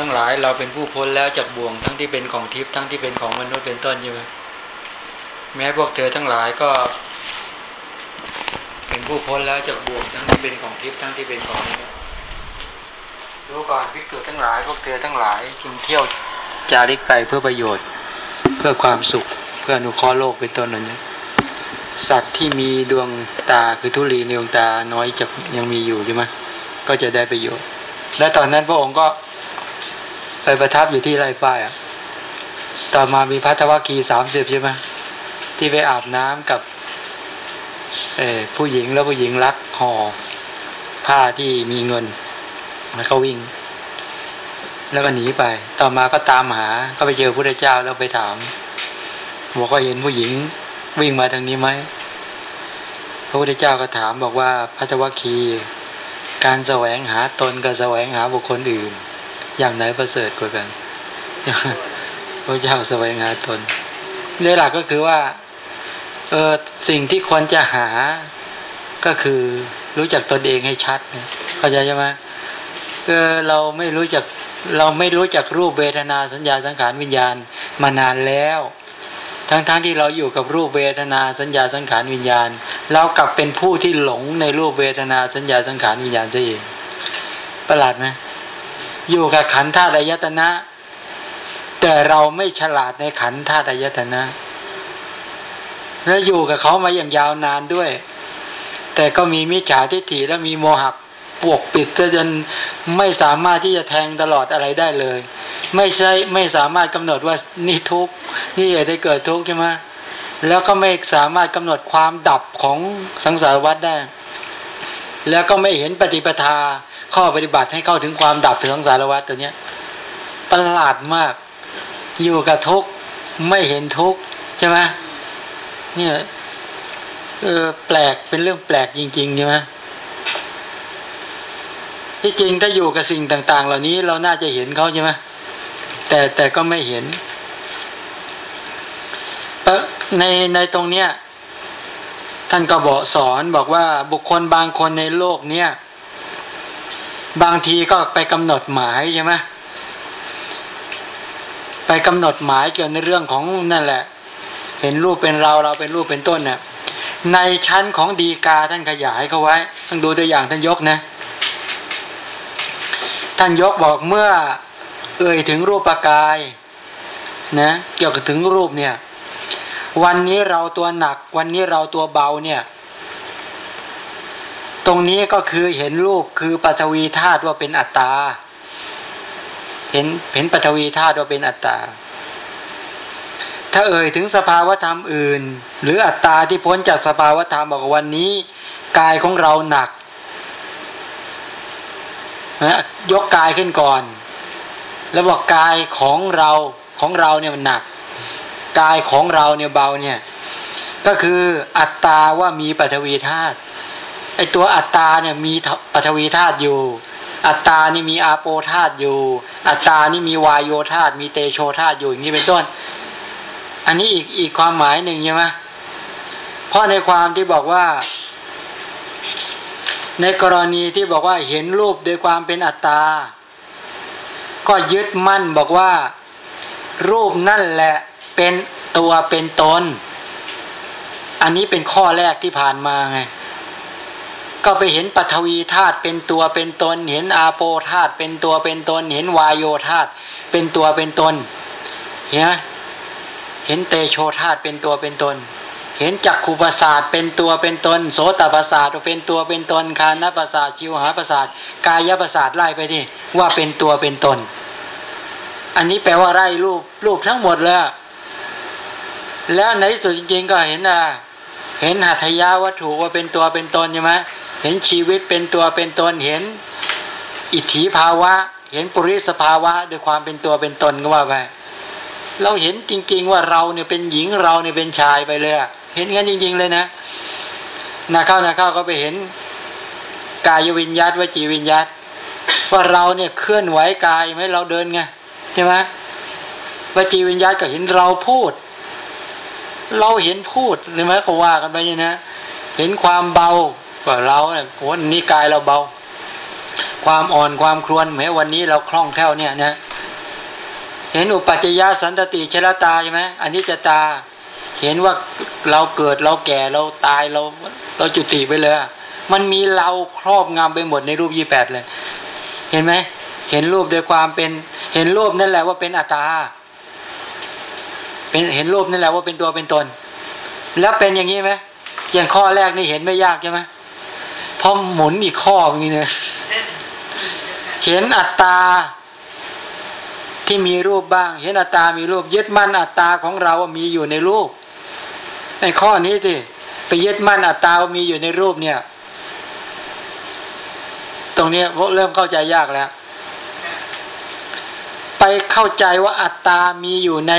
ทั้งหลายเราเป็นผู้พ้นแล้วจากบ่วงทั้งที่เป็นของทิพย์ทั้งที่เป็นของมนุษย์เป็นต้นใช่ไหมแม้พวกเธอทั้งหลายก็ เป็นผู้พ้นแล้วจากบ่วงทั้งที่เป็นของทิพย์ทั้งที่เป็นของมนุษย์รู้ก่อนพิกษุทั้งหลาย พวกเธอทั้งหลายจึงเที่ยวจาริกไปเพื่อประโยชน์ เพื่อความสุข เพื่ออนุเคราะห์โลกเป็นต้นนั้นสัตว์ที่มีดวงตาคือทุลีในดวงตาน้อยจะยังมีอยู่ใช่ไหมก็จะได้ประโยชน์ และตอนนั้นพระองค์ก็ ไปประทับอยู่ที่ไรฝ้ายอะ ต่อมามีพัทวคีสามสิบใช่ไหมที่ไปอาบน้ำกับ เอผู้หญิงแล้วผู้หญิงรักห่อผ้าที่มีเงินแล้วก็วิ่ง แล้วก็หนีไป ต่อมาก็ตามหาก็ไปเจอพระเจ้าแล้วไปถามบอกว่าเห็นผู้หญิงวิ่งมาทางนี้ไหมพระพุทธเจ้าก็ถามบอกว่าพัทวคี การแสวงหาตนกับแสวงหาบุคคลอื่น อย่างไหนประเสริฐกว่ากันพระเจ้าสวงาตนเรื่องหลักก็คือว่า เออสิ่งที่ควรจะหาก็คือรู้จักตนเองให้ชัดเข้าใจใช่ไหมเออเราไม่รู้จักเราไม่รู้จักรูปเวทนาสัญญาสังขารวิญญาณมานานแล้ว ทั้งๆทที่เราอยู่กับรูปเวทนาสัญญาสังขารวิญญาณ เรากลับเป็นผู้ที่หลงในรูปเวทนาสัญญาสังขารวิญญาณซะเองประหลาดไหม อยู่กับขันธ์ธาตุอายตนะ แต่เราไม่ฉลาดในขันธ์ธาตุอายตนะ แล้วอยู่กับเขามาอย่างยาวนานด้วย แต่ก็มีมิจฉาทิฏฐิและมีโมหะปวกปิดจนไม่สามารถที่จะแทงตลอดอะไรได้เลย ไม่ใช่ไม่สามารถกำหนดว่านี่ทุกนี่เหตุได้เกิดทุกใช่ไหมแล้วก็ไม่สามารถกำหนดความดับของสังสารวัฏได้ แล้วก็ไม่เห็นปฏิปทา ข้อปฏิบัติให้เข้าถึงความดับสังสารวัฏตัวเนี้ยประหลาดมาก อยู่กับทุกไม่เห็นทุกใช่ไหมเนี่ยเออแปลกเป็นเรื่องแปลกจริงๆใช่ไหมที่จริงถ้าอยู่กับสิ่งต่าง ๆ เหล่านี้เราน่าจะเห็นเขาใช่ไหมแต่แต่ก็ไม่เห็นในในตรงเนี้ยท่านก็บอกสอนบอกว่าบุคคลบางคนในโลกเนี้ย บางทีก็ไปกำหนดหมายใช่ไหมไปกำหนดหมายเกี่ยวในเรื่องของนั่นแหละ เห็นรูปเป็นเราเราเป็นรูปเป็นต้นเนี่ยในชั้นของดีกาท่านขยายเขาไว้ต้องดูตัวอย่างท่านยกนะ ท่านยกบอกเมื่อเอ่ยถึงรูปปกายนะเกี่ยวกับถึงรูปเนี่ย วันนี้เราตัวหนัก วันนี้เราตัวเบาเนี่ย ตรงนี้ก็คือเห็นรูปคือปฐวีธาตุว่าเป็นอัตตา เห็นเห็นปฐวีธาตุว่าเป็นอัตตา ถ้าเอ่ยถึงสภาวธรรมอื่น หรืออัตตาที่พ้นจากสภาวธรรมบอกวันนี้กายของเราหนักนะยกกายขึ้นก่อน แล้วบอกกายของเราของเราเนี่ยมันหนัก กายของเราเนี่ยเบาเนี่ย ก็คืออัตตาว่ามีปัทวีธาตุ ไอตัวอัตตาเนี่ยมีปัทวีธาตุอยู่ อัตตานี่มีอาโปธาตุอยู่ อัตตานี่มีวายโยธาตุมีเตโชธาตุอยู่อย่างนี้เป็นต้น อันนี้อีกอีกความหมายหนึ่งใช่ไหมเพราะในความที่บอกว่า ในกรณีที่บอกว่าเห็นรูปโดยความเป็นอัตตา ก็ยึดมั่นบอกว่า รูปนั่นแหละเป็นตัวเป็นตนอันนี้เป็นข้อแรกที่ผ่านมาไง ก็ไปเห็นปัทวีธาตุเป็นตัวเป็นตน เห็นอาโปธาตุเป็นตัวเป็นตน เห็นวายโยธาตุเป็นตัวเป็นตนเห็นเห็นเตโชธาตุเป็นตัวเป็นตน เห็นจักขุประสาทเป็นตัวเป็นตน โสตประสาทเป็นตัวเป็นตนคานประสาทชิวหาประสาทกายประสาทไล่ไปที่ว่าเป็นตัวเป็นตน อันนี้แปลว่าไล่รูปรูปทั้งหมดเลยแล้วในที่สุดจริงๆก็เห็นอะเห็นหัตถยาวัตถุว่าเป็นตัวเป็นตนใช่ไหม เห็นชีวิตเป็นตัวเป็นตนเห็น อิทธิภาวะ เห็นปุริสภาวะด้วยความเป็นตัวเป็นตนก็ว่าไปเราเห็นจริง ๆ ว่าเราเนี่ยเป็นหญิงเราเนี่ยเป็นชายไปเลยเห็นงั้นจริง ๆ เลยนะนาเข้านาเข้าก็ไปเห็น กายวิญญาตวจีวิญญาตว่าเราเนี่ยเคลื่อนไหวกายไหมเราเดินไงใช่ไหมวจีวิญญาตก็เห็นเราพูด เราเห็นพูดหรือไหมเขาว่ากันไปนี่นะเห็นความเบา ว่าเราเนี่ยวันนี้กายเราเบา ความอ่อนความครวนแม้วันนี้เราคล่องแคล่วเนี่ยนะเห็นอุปัจจยสันตติชลตาใช่ไหมอันนี้จะตา เห็นว่าเราเกิดเราแก่เราตายเรา เราจุติไปเลย มันมีเราครอบงำไปหมดในรูปยี่แปดเลย เห็นไหมเห็นรูปโดยความเป็น เห็นรูปนั่นแหละว่าเป็นอัตตาเป็นเห็นรูปนั่นแหละว่าเป็นตัวเป็นตน แล้วเป็นอย่างนี้ไหมอย่างข้อแรกนี่เห็นไม่ยากใช่ไหม พอหมุนอีกข้อนี้เนี่ยเห็นอัตตาที่มีรูปบ้าง เห็นอัตตามีรูป ยึดมั่นอัตตาของเราว่ามีอยู่ในรูป ในข้อนี้สิไปยึดมั่นอัตตาว่ามีอยู่ในรูปเนี่ย ตรงนี้เริ่มเข้าใจยากแล้ว ไปเข้าใจว่าอัตตามีอยู่ใน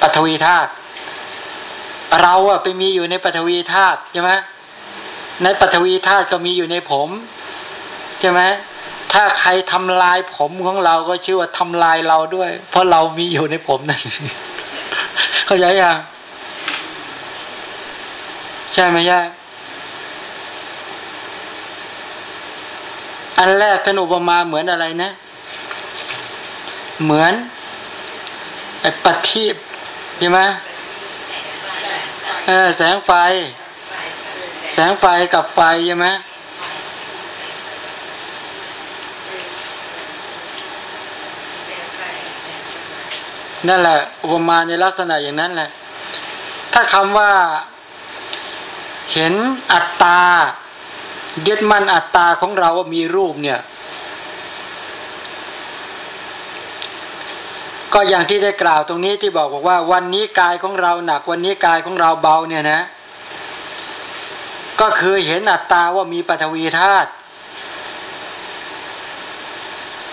ปฐวีธาตุเราอะไปมีอยู่ในปฐวีธาตุใช่ไหม ในปฐวีธาตุก็มีอยู่ในผมใช่ไหมถ้าใครทำลายผมของเราก็ชื่อว่าทำลายเราด้วย เพราะเรามีอยู่ในผมนั่นเข้าใจยังใช่ไหมใช่อันแรกท่านอุปมาเหมือนอะไรนะ เหมือนไอ้ปฏิบใช่ไหมเออแสงไฟ สงไฟกับไฟใช่ไหมนั่นแหละ อุปมาในลักษณะอย่างนั้นแหละ ถ้าคำว่าเห็นอัตตา ยึดมั่นอัตตาของเราว่ามีรูปเนี่ย ก็อย่างที่ได้กล่าวตรงนี้ที่บอกบอกว่า วันนี้กายของเราหนักวันนี้กายของเราเบาเนี่ยนะ ก็คือเห็นอัตตาว่ามีปฐวีธาตุ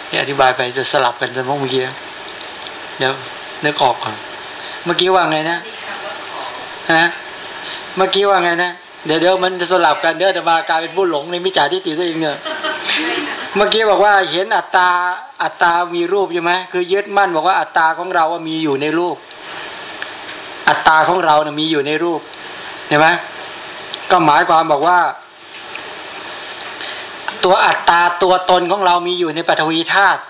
ที่อธิบายไปจะสลับกันจะเมื่อกี้เดี๋ยวนึกออกก่อนเมื่อกี้ว่าไงนะฮะเมื่อกี้ว่าไงนะเดี๋ยวเดี๋ยวมันจะสลับกันเดี๋ยวจะมากลายเป็นผู้หลงในมิจฉาทิฏฐิซะเองเนี่ยเมื่อกี้บอกว่าเห็นอัตตาอัตตามีรูปใช่ไหมคือยึดมั่นบอกว่าอัตตาของเราว่ามีอยู่ในรูป อัตตาของเราเนี่ยมีอยู่ในรูปเห็นไหม ก็หมายความบอกว่า ตัวอัตตาตัวตนของเรามีอยู่ในปฐวีธาตุ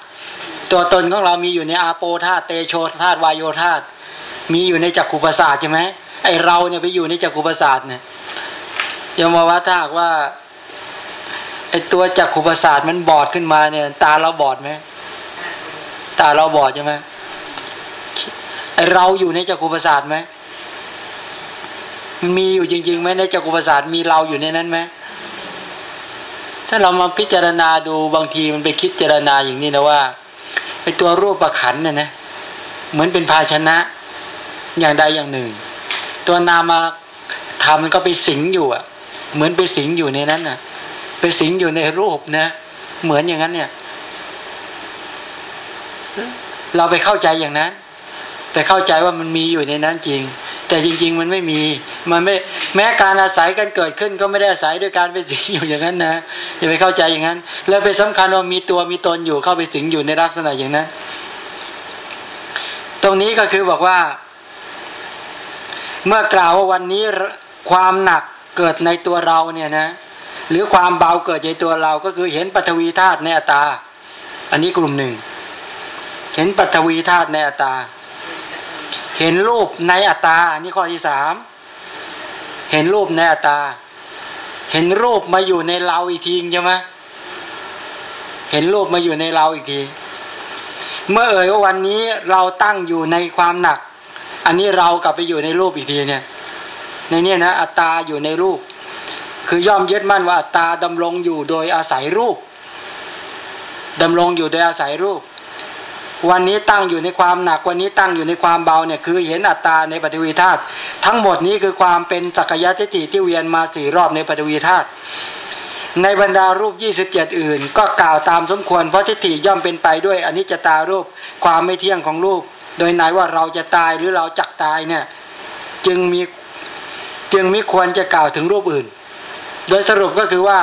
ตัวตนของเรามีอยู่ในอาโปธาตุเตโชธาตุวายโยธาตุมีอยู่ในจักขุปสาทใช่ไหมไอเราเนี่ยไปอยู่ในจักขุปสาทเนี่ยยมว่าถ้ากว่าไอตัวจักขุปสาทมันบอดขึ้นมาเนี่ย ตาเราบอดไหมตาเราบอดใช่ไหมไอเราอยู่ในจักขุปสาทไหม มันมีอยู่จริงๆไหมในจักขุปสาทมีเราอยู่ในนั้นไหมถ้าเรามาพิจารณาดูบางทีมันไปคิดเจรณาอย่างนี้นะว่าไอตัวรูปประขันเนี่ยนะเหมือนเป็นภาชนะอย่างใดอย่างหนึ่ง ตัวนามาทำมันก็ไปสิงอยู่อะ เหมือนไปสิงอยู่ในนั้นน่ะ ไปสิงอยู่ในรูปนะเหมือนอย่างนั้นเนี่ย เราไปเข้าใจอย่างนั้นไปเข้าใจว่ามันมีอยู่ในนั้นจริง แต่จริง ๆ มันไม่มี มันไม่แม้การอาศัยกันเกิดขึ้นก็ไม่ได้อาศัยด้วยการไปสิงอยู่อย่างนั้นนะอย่าไปเข้าใจอย่างนั้น แล้วไปสำคัญว่ามีตัวมีตนอยู่เข้าไปสิงอยู่ในลักษณะอย่างนั้น ตรงนี้ก็คือบอกว่า เมื่อกล่าวว่าวันนี้ความหนักเกิดในตัวเราเนี่ยนะ หรือความเบาเกิดในตัวเราก็คือเห็นปฐวีธาตุในอัตตา อันนี้กลุ่มหนึ่ง เห็นปฐวีธาตุในอัตตา เห็นรูปในอัตตาอันนี้ข้อที่สามเห็นรูปในอัตตา เห็นรูปมาอยู่ในเราอีกทีใช่ไหมเห็นรูปมาอยู่ในเราอีกที เมื่อเอ่ยว่าวันนี้เราตั้งอยู่ในความหนัก อันนี้เรากลับไปอยู่ในรูปอีกทีเนี่ย ในเนี้นะอัตตาอยู่ในรูป คือย่อมยึดมั่นว่าอัตตาดำรงอยู่โดยอาศัยรูปดำรงอยู่โดยอาศัยรูป วันนี้ตั้งอยู่ในความหนักวันนี้ตั้งอยู่ในความเบาเนี่ยคือเห็นอัตตาในปฐวีธาตุทั้งหมดนี้คือความเป็นสักยะทิฏฐิที่เวียนมาสี่รอบในปฐวีธาตุในบรรดารูปยี่สิบเจ็ดอื่น ก็กล่าวตามสมควรเพราะทิฏฐิย่อมเป็นไปด้วยอนิจจตารูปความไม่เที่ยงของรูป โดยไหนว่าเราจะตายหรือเราจักตายเนี่ยจึงมีจึงม่ควรจะกล่าวถึงรูปอื่น โดยสรุปก็คือว่า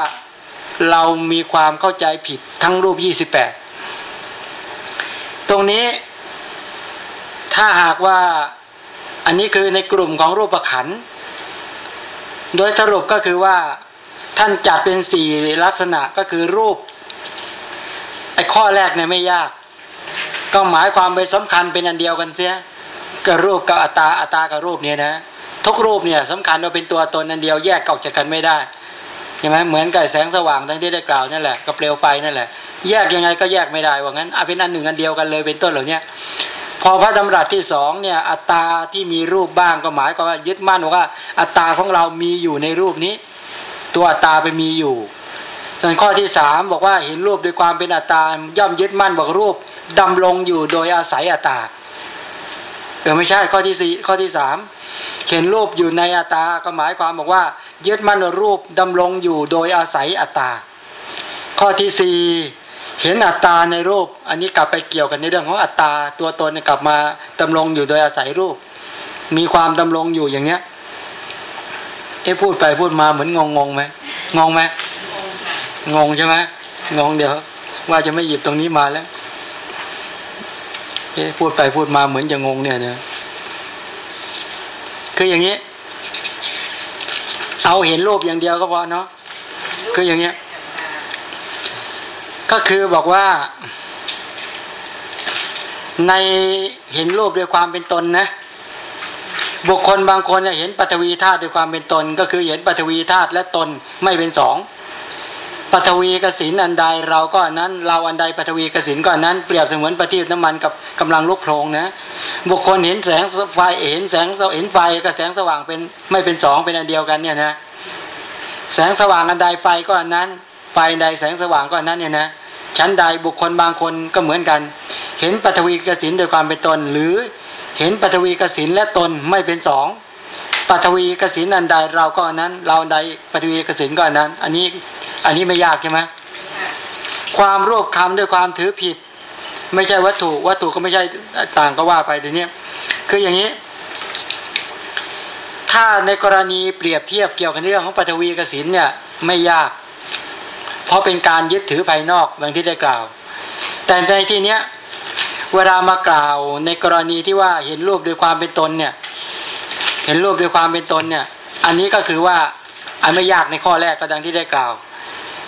เรามีความเข้าใจผิดทั้งรูปยี่สิบแปด ตรงนี้ถ้าหากว่าอันนี้คือในกลุ่มของรูปขัน โดยสรุปก็คือว่าท่านจัดเป็นสี่ลักษณะก็คือรูปไอ้ข้อแรกเนี่ยไม่ยาก ก็หมายความไปสำคัญเป็นอันเดียวกันเสียกับรูปกับอัตตาอัตตากับรูปเนี่ยนะ ทุกรูปเนี่ยสำคัญว่าเป็นตัวตนอันเดียวแยกออกจากกันไม่ได้ใช่ไหมเหมือนกับแสงสว่างทั้งที่ได้กล่าวนั่นแหละกับเปลวไฟนั่นแหละ แยกยังไงก็แยกไม่ได้ว่างั้นเอาเป็นอันหนึ่งอันเดียวกันเลยเป็นต้นเหล่านี้พอพระดำรัสที่สองเนี่ยอัตตาที่มีรูปบ้างก็หมายความว่ายึดมั่นว่า อัตตาของเรามีอยู่ในรูปนี้ ตัวอัตตาไปมีอยู่ ส่วนข้อที่สามบอกว่าเห็นรูปด้วยความเป็นอัตตาย่อมยึดมั่นบอกรูปดำรงอยู่โดยอาศัยอัตตาเออไม่ใช่ข้อที่สี่ข้อที่สามเห็นรูปอยู่ในอัตตาก็หมายความบอกว่า ยึดมั่นรูปดำรงอยู่โดยอาศัยอัตตาข้อที่สี่ เห็นอัตตาในรูป อันนี้กลับไปเกี่ยวกันในเรื่องของอัตตาตัวตนกลับมาดำรงอยู่โดยอาศัยรูป มีความดำรงอยู่อย่างเนี้ยเอ้พูดไปพูดมาเหมือนงงงงไหมงงไหมงงใช่ไหมงงเดี๋ยว ว่าจะไม่หยิบตรงนี้มาแล้วเอ้พูดไปพูดมาเหมือนจะงงเนี่ยเนี่ยคืออย่างนี้ เอาเห็นรูปอย่างเดียวก็พอเนาะคืออย่างเนี้ย ก็คือบอกว่า ในเห็นรูปด้วยความเป็นตนนะบุคคลบางคนเห็นปัทวีธาตุด้วยความเป็นตน ก็คือเห็นปัทวีธาตุและตนไม่เป็นสองปัทวีกสินอันใดเราก็อันนั้น เราอันใดปัทวีกสินก็อันนั้นเปรียบเสมือนประทีปน้ำมันกับกำลังลุกโพลงนะ บุคคลเห็นแสงไฟเห็นแสงเห็นไฟกับแสงสว่างเป็นไม่เป็นสองเป็นอันเดียวกันเนี่ยนะ แสงสว่างอันใดไฟก็อันนั้น ไฟใดแสงสว่างก็อันนั้นเนี่ยนะ ชั้นใดบุคคลบางคนก็เหมือนกัน เห็นปัทวีกสินโดยความเป็นตน หรือเห็นปัทวีกสินและตนไม่เป็นสองปัทวีกสินอันใดเราก็อันนั้น เราใดปัทวีกสินก็อันนั้น อันนี้อันนี้ไม่ยากใช่ไหมความรวบคำด้วยความถือผิด ไม่ใช่วัตถุวัตถุก็ไม่ใช่ต่างก็ว่าไปทีนี้คืออย่างนี้ ถ้าในกรณีเปรียบเทียบเกี่ยวกับเรื่องของปัทวีกสินเนี่ยไม่ยาก ราะเป็นการยึดถือภายนอกดังที่ได้กล่าว แต่ในที่เนี้ยเวลามากล่าวในกรณีที่ว่าเห็นรูปด้วยความเป็นตนเนี่ยเห็นรูปด้วยความเป็นตนเนี่ย อันนี้ก็คือว่าอันไม่ยากในข้อแรกก็ดังที่ได้กล่าว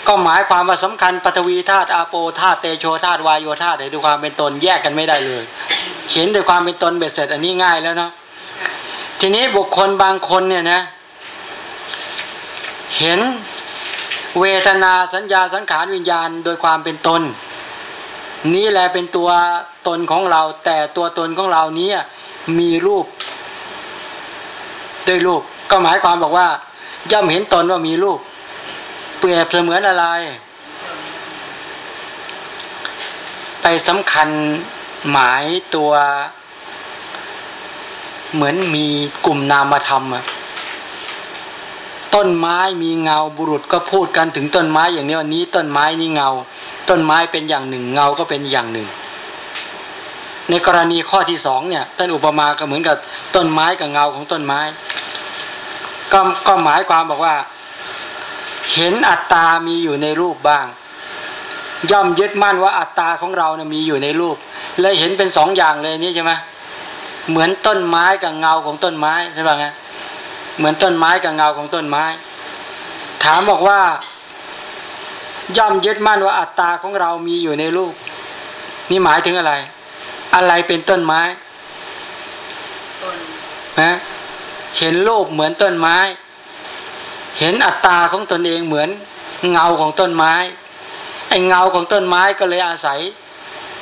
ก็หมายความว่าสำคัญปฐวีธาตุอาโปธาตุเตโชธาตุวายโยธาตุด้วยความเป็นตนแยกกันไม่ได้เลย เห็นด้วยความเป็นตนเบ็ดเสร็จ อันนี้ง่ายแล้วเนาะทีนี้บุคคลบางคนเนี่ยนะ เห็น เวทนาสัญญาสังขารวิญญาณโดยความเป็นตน นี้แหละเป็นตัวตนของเรา แต่ตัวตนของเรานี้มีรูปด้วยรูปก็หมายความบอกว่า ย่อมเห็นตนว่ามีรูป เปรียบเสมือนอะไร ไปสำคัญหมายตัวเหมือนมีกลุ่มนามธรรมอะ ต้นไม้มีเงาบุรุษก็พูดกันถึงต้นไม้อย่างนี้วันนี้ ต้นไม้นี่เงา ต้นไม้เป็นอย่างหนึ่ง เงาก็เป็นอย่างหนึ่ง ในกรณีข้อที่สองเนี่ยต้นอุปมาก็เหมือนกับต้นไม้กับเงาของต้นไม้ ก็ก็หมายความบอกว่า เห็นอัตตามีอยู่ในรูปบ้าง ย่อมยึดมั่นว่าอัตตาของเราเนี่ยมีอยู่ในรูปเลยเห็นเป็นสองอย่างเลยนี่ใช่ไหมเหมือนต้นไม้กับเงาของต้นไม้ใช่ป่ะไง เหมือนต้นไม้กับเงาของต้นไม้ ถามบอกว่า ย่อมยึดมั่นว่าอัตตาของเรามีอยู่ในรูป นี่หมายถึงอะไร อะไรเป็นต้นไม้นะเห็นรูปเหมือนต้นไม้ เห็นอัตตาของตนเองเหมือนเงาของต้นไม้ ไอ้เงาของต้นไม้ก็เลยอาศัย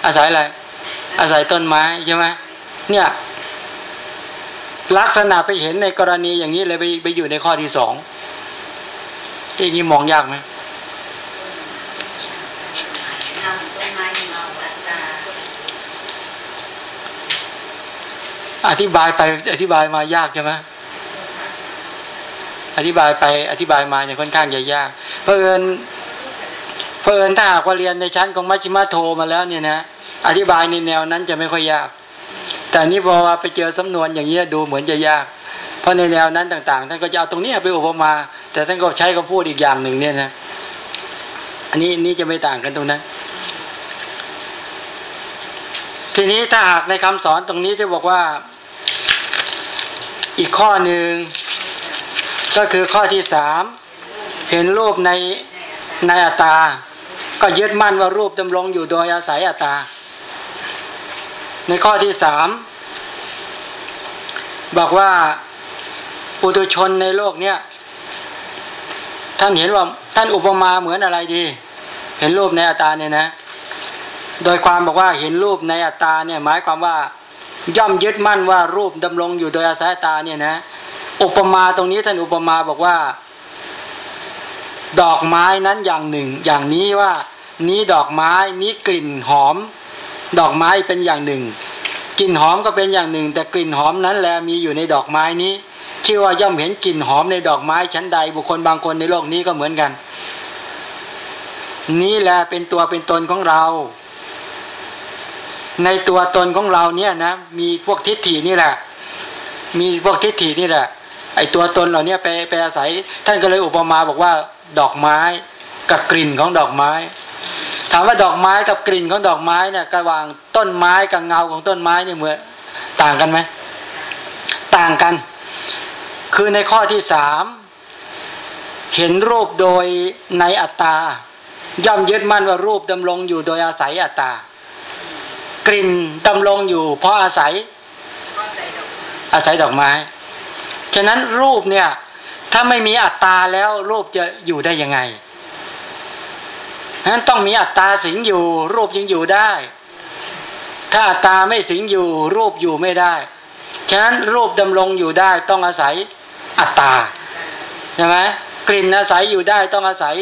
อาศัยอะไรอาศัยต้นไม้ใช่ไหมเนี่ย ลักษณะไปเห็นในกรณีอย่างนี้เลยไปไปอยู่ในข้อที่สองอย่างนี้มองยากไหมอธิบายไปอธิบายมายากใช่ไหมอธิบายไปอธิบายมาเนี่ยค่อนข้างจะยาก เพราะเอิญเพราะเอิญถ้าหากว่าเรียนในชั้นของมัชฌิมาโทมาแล้วเนี่ยนะอธิบายในแนวนั้นจะไม่ค่อยยาก แต่นี้พอว่าไปเจอสำนวนอย่างนี้ยดูเหมือนจะยาก เพราะในแนวนั้นต่าง ๆ ท่านก็จะเอาตรงนี้ไปอุปมา แต่ท่านก็ใช้คำพูดอีกอย่างหนึ่งเนี่ยนะ อันนี้นี่จะไม่ต่างกันตรงนั้น ทีนี้ถ้าหากในคำสอนตรงนี้ที่บอกว่า อีกข้อหนึ่งก็คือข้อที่สามเห็นรูปในในอัตตา ก็ยึดมั่นว่ารูปดำรงอยู่โดยอาศัยอัตตา ในข้อที่สามบอกว่าปุถุชนในโลกเนี้ยท่านเห็นว่าท่านอุปมาเหมือนอะไรดี เห็นรูปในอัตตาเนี่ยนะ โดยความบอกว่าเห็นรูปในอัตตาเนี่ยหมายความว่าย่อมยึดมั่นว่ารูปดำรงอยู่โดยอาศัยตาเนี่ยนะอุปมาตรงนี้ท่านอุปมาบอกว่า ดอกไม้นั้นอย่างหนึ่ง อย่างนี้ว่านี้ดอกไม้นี้กลิ่นหอม ดอกไม้เป็นอย่างหนึ่ง กลิ่นหอมก็เป็นอย่างหนึ่ง แต่กลิ่นหอมนั้นแลมีอยู่ในดอกไม้นี้ชื่อว่าย่อมเห็นกลิ่นหอมในดอกไม้ชั้นใด บุคคลบางคนในโลกนี้ก็เหมือนกัน นี่แหละเป็นตัวเป็นตนของเรา ในตัวตนของเราเนี่ยนะ มีพวกทิฏฐินี่แหละ มีพวกทิฏฐินี่แหละ ไอตัวตนเหล่านี้ไปไปอาศัย ท่านก็เลยอุปมาบอกว่า ดอกไม้กับกลิ่นของดอกไม้ ถามว่าดอกไม้กับกลิ่นของดอกไม้เนี่ยระหว่างต้นไม้กับเงาของต้นไม้เนี่ยเหมือนต่างกันไหมต่างกัน คือในข้อที่สามเห็นรูปโดยในอัตตา ย่อมยึดมั่นว่ารูปดำรงอยู่โดยอาศัยอัตตากลิ่นดำรงอยู่ เพราะอาศัย อาศัยดอกไม้ ฉะนั้นรูปเนี่ย ถ้าไม่มีอัตตาแล้วรูปจะอยู่ได้ยังไง นั้นต้องมีอัตตาสิงอยู่ รูปยังอยู่ได้ ถ้าอัตตาไม่สิงอยู่ รูปอยู่ไม่ได้ ฉะนั้นรูปดำรงอยู่ได้ต้องอาศัยอัตตาใช่ไหมกลิ่นอาศัยอยู่ได้ต้องอาศัย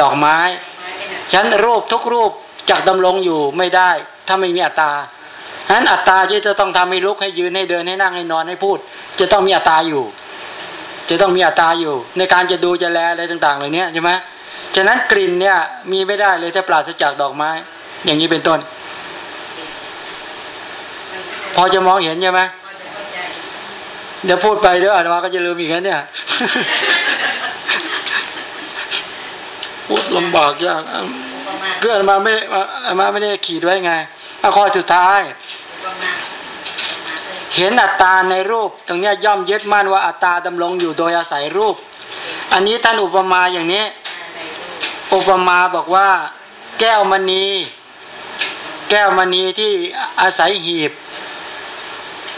ดอกไม้ฉันรูปทุกรูปจักดำรงอยู่ไม่ได้ ถ้าไม่มีอัตตาฉะนั้นอัตตาที่จะต้องทำให้ลุกให้ยืนให้เดินให้นั่งให้นอนให้พูด จะต้องมีอัตตาอยู่ จะต้องมีอัตตาอยู่ ในการจะดูจะแลอะไรต่าง ๆ เหล่านี้ใช่ไหม ฉะนั้นกลิ่นเนี่ย มีไม่ได้เลยถ้าปราศจากดอกไม้ อย่างนี้เป็นต้น พอจะมองเห็นใช่ไหมเดี๋ยวพูดไปเดี๋ยวอาตมาก็จะลืมอีกแล้วเนี่ยพูดลำบากยากเพื่อนมาไม่อามาไม่ได้ขีดไว้ไงอข้อสุดท้าย เห็นอัตตาในรูป ตรงนี้ย่อมยึดมั่นว่าอัตตาดำรงอยู่โดยอาศัยรูป อันนี้ท่านอุปมาอย่างนี้ อุปมาบอกว่า แก้วมณี แก้วมณีที่อาศัยหีบ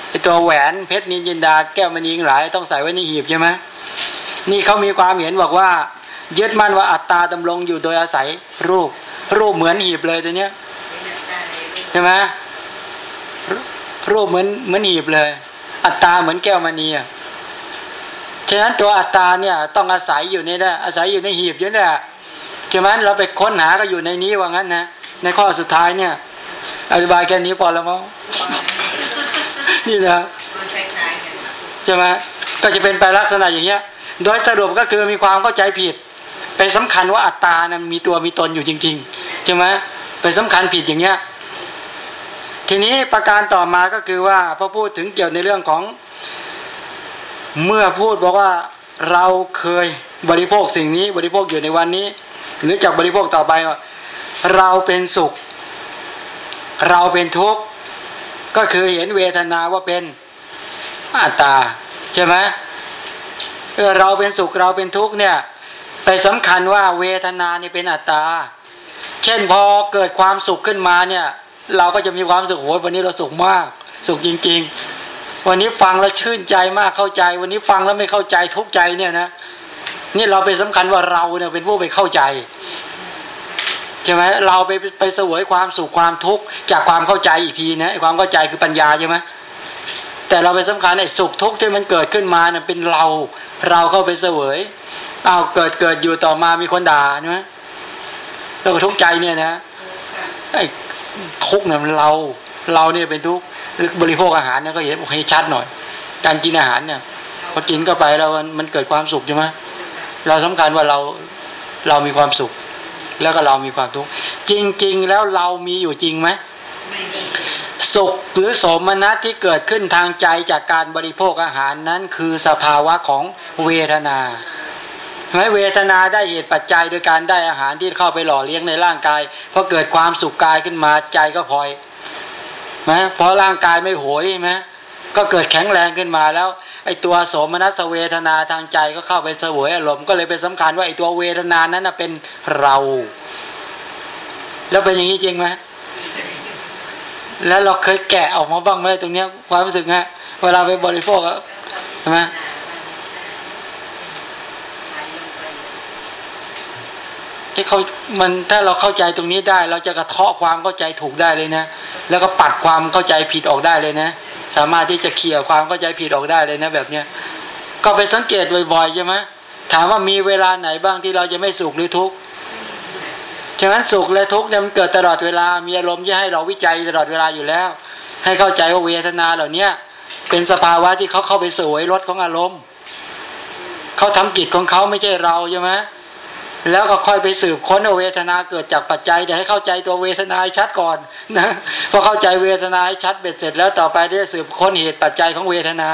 ไอตัวแหวนเพชรนินจินดา แก้วมณีหลาย ต้องใส่ไว้ในหีบใช่ไหมนี่เขามีความเห็นบอกว่า ยึดมั่นว่าอัตตาดำรงอยู่โดยอาศัยรูป รูปเหมือนหีบเลยตัวเนี้ยใช่ไหมรูปเหมือนเหมือนหีบเลย อัตตาเหมือนแก้วมณีอะฉะนั้นตัวอัตตาเนี่ยต้องอาศัยอยู่นี่แหละอาศัยอยู่ในหีบเยอะแหละ ใช่ไหมเราไปค้นหาก็อยู่ในนี้ว่างั้นนะในข้อสุดท้ายเนี่ย อธิบายแค่นี้พอแล้วมั้งนี่นะใช่ไหมก็จะเป็นไปลักษณะอย่างเงี้ย โดยสรุปก็คือมีความเข้าใจผิดไปสำคัญว่าอัตตานะมีตัวมีตนอยู่จริงๆใช่ไหมไปสำคัญผิดอย่างเงี้ย ทีนี้ประการต่อมาก็คือว่าพอพูดถึงเกี่ยวในเรื่องของ เมื่อพูดบอกว่าเราเคยบริโภคสิ่งนี้บริโภคอยู่ในวันนี้ หรือจากบริโภคต่อไปว่าเราเป็นสุข เราเป็นทุกข์ก็คือเห็นเวทนาว่าเป็นอัตตาใช่ไหมเราเป็นสุขเราเป็นทุกข์เนี่ยไปสำคัญว่าเวทนานี่เป็นอัตตา เช่นพอเกิดความสุขขึ้นมาเนี่ย เราก็จะมีความสุขโหวันนี้เราสุขมาก สุขจริง ๆ วันนี้ฟังแล้วชื่นใจมากเข้าใจ วันนี้ฟังแล้วไม่เข้าใจทุกใจเนี่ยนะ นี่เราไปสำคัญว่าเราเนี่ยเป็นผู้ไปเข้าใจใช่ไหมเราไปไปเสวยความสุขความทุกข์จากความเข้าใจอีกทีนะความเข้าใจคือปัญญาใช่ไหมแต่เราไปสำคัญไอ้สุขทุกข์ที่มันเกิดขึ้นมาเนี่ยเป็นเรา เราเข้าไปเสวยเอาเกิดเกิดอยู่ต่อมามีคนด่าใช่ไหมเราทุกข์ใจเนี่ยนะไอ้ทุกข์เนี่ยมันเรา เราเนี่ยเป็นทุกข์บริโภคอาหารเนี่ยก็เห็นให้ชัดหน่อย การกินอาหารเนี่ยพอกินเข้าไปแล้วมันเกิดความสุขใช่ไหม เราสำคัญว่าเราเรามีความสุข แล้วก็เรามีความทุกข์จริง ๆ แล้วเรามีอยู่จริงไหมสุขหรือโสมนัสที่เกิดขึ้นทางใจจากการบริโภคอาหารนั้น คือสภาวะของเวทนาไม่เวทนาได้เหตุปัจจัยโดยการได้อาหารที่เข้าไปหล่อเลี้ยงในร่างกายพอเกิดความสุขกายขึ้นมาใจก็พลอยนะเพราะร่างกายไม่โหยไหม ก็เกิดแข็งแรงขึ้นมาแล้วไอ้ตัวโสมนัสเวทนาทางใจก็เข้าไปเสวยอารมณ์ก็เลยเป็นสำคัญว่าไอ้ตัวเวทนานั้นเป็นเรา แล้วเป็นอย่างนี้จริงไหมแล้วเราเคยแกะออกมาบ้างไหมตรงเนี้ยความรู้สึกฮะเวลาไปบริโภคใช่ไหมที่เขามันถ้าเราเข้าใจตรงนี้ได้ เราจะกระเทาะความเข้าใจถูกได้เลยนะ แล้วก็ปัดความเข้าใจผิดออกได้เลยนะ สามารถที่จะเคลียร์ความเข้าใจผิดออกได้เลยนะแบบเนี้ยก็ไปสังเกตบ่อยๆใช่ไหมถามว่ามีเวลาไหนบ้างที่เราจะไม่สุขหรือทุกข์ฉะนั้นสุขและทุกข์เนี่ยมันเกิดตลอดเวลา มีอารมณ์ที่ให้เราวิจัยตลอดเวลาอยู่แล้ว ให้เข้าใจว่าเวทนาเหล่านี้เป็นสภาวะที่เขาเข้าไปสวยรสของอารมณ์เขาทำกิจของเขาไม่ใช่เราใช่ไหม แล้วก็ค่อยไปสืบค้นเวทนาเกิดจากปัจจัยเดี๋ยวให้เข้าใจตัวเวทนาชัดก่อนนะพอเข้าใจเวทนาชัดเบ็ดเสร็จ แล้วต่อไปได้สืบค้นเหตุปัจจัยของเวทนา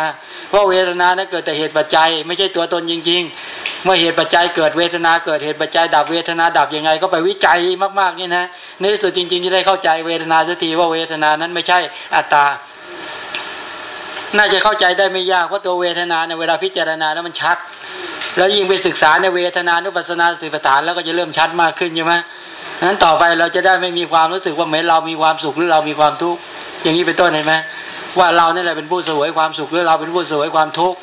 ว่าเวทนานั้นเกิดแต่เหตุปัจจัย ไม่ใช่ตัวตนจริง ๆ เมื่อเหตุปัจจัยเกิดเวทนาเกิดเหตุปัจจัย ดับเวทนาดับยังไง ก็ไปวิจัยมากๆนี่นะในที่สุดจริงๆจะได้เข้าใจเวทนาสักทีว่าเวทนานั้นไม่ใช่อัตตา น่าจะเข้าใจได้ไม่ยากเพราะตัวเวทนาในเวลาพิจารณาแล้วมันชัด แล้วยิ่งไปศึกษาในเวทนานุปัสนาสติปัฏฐานแล้วก็จะเริ่มชัดมากขึ้นใช่ไหมนั้นต่อไปเราจะได้ไม่มีความรู้สึกว่าเหมือนเรามีความสุขหรือเรามีความทุกข์อย่างนี้เป็นต้นเห็นไหมว่าเราเนี่ยแหละเป็นผู้สวยความสุขหรือเราเป็นผู้สวยความทุกข์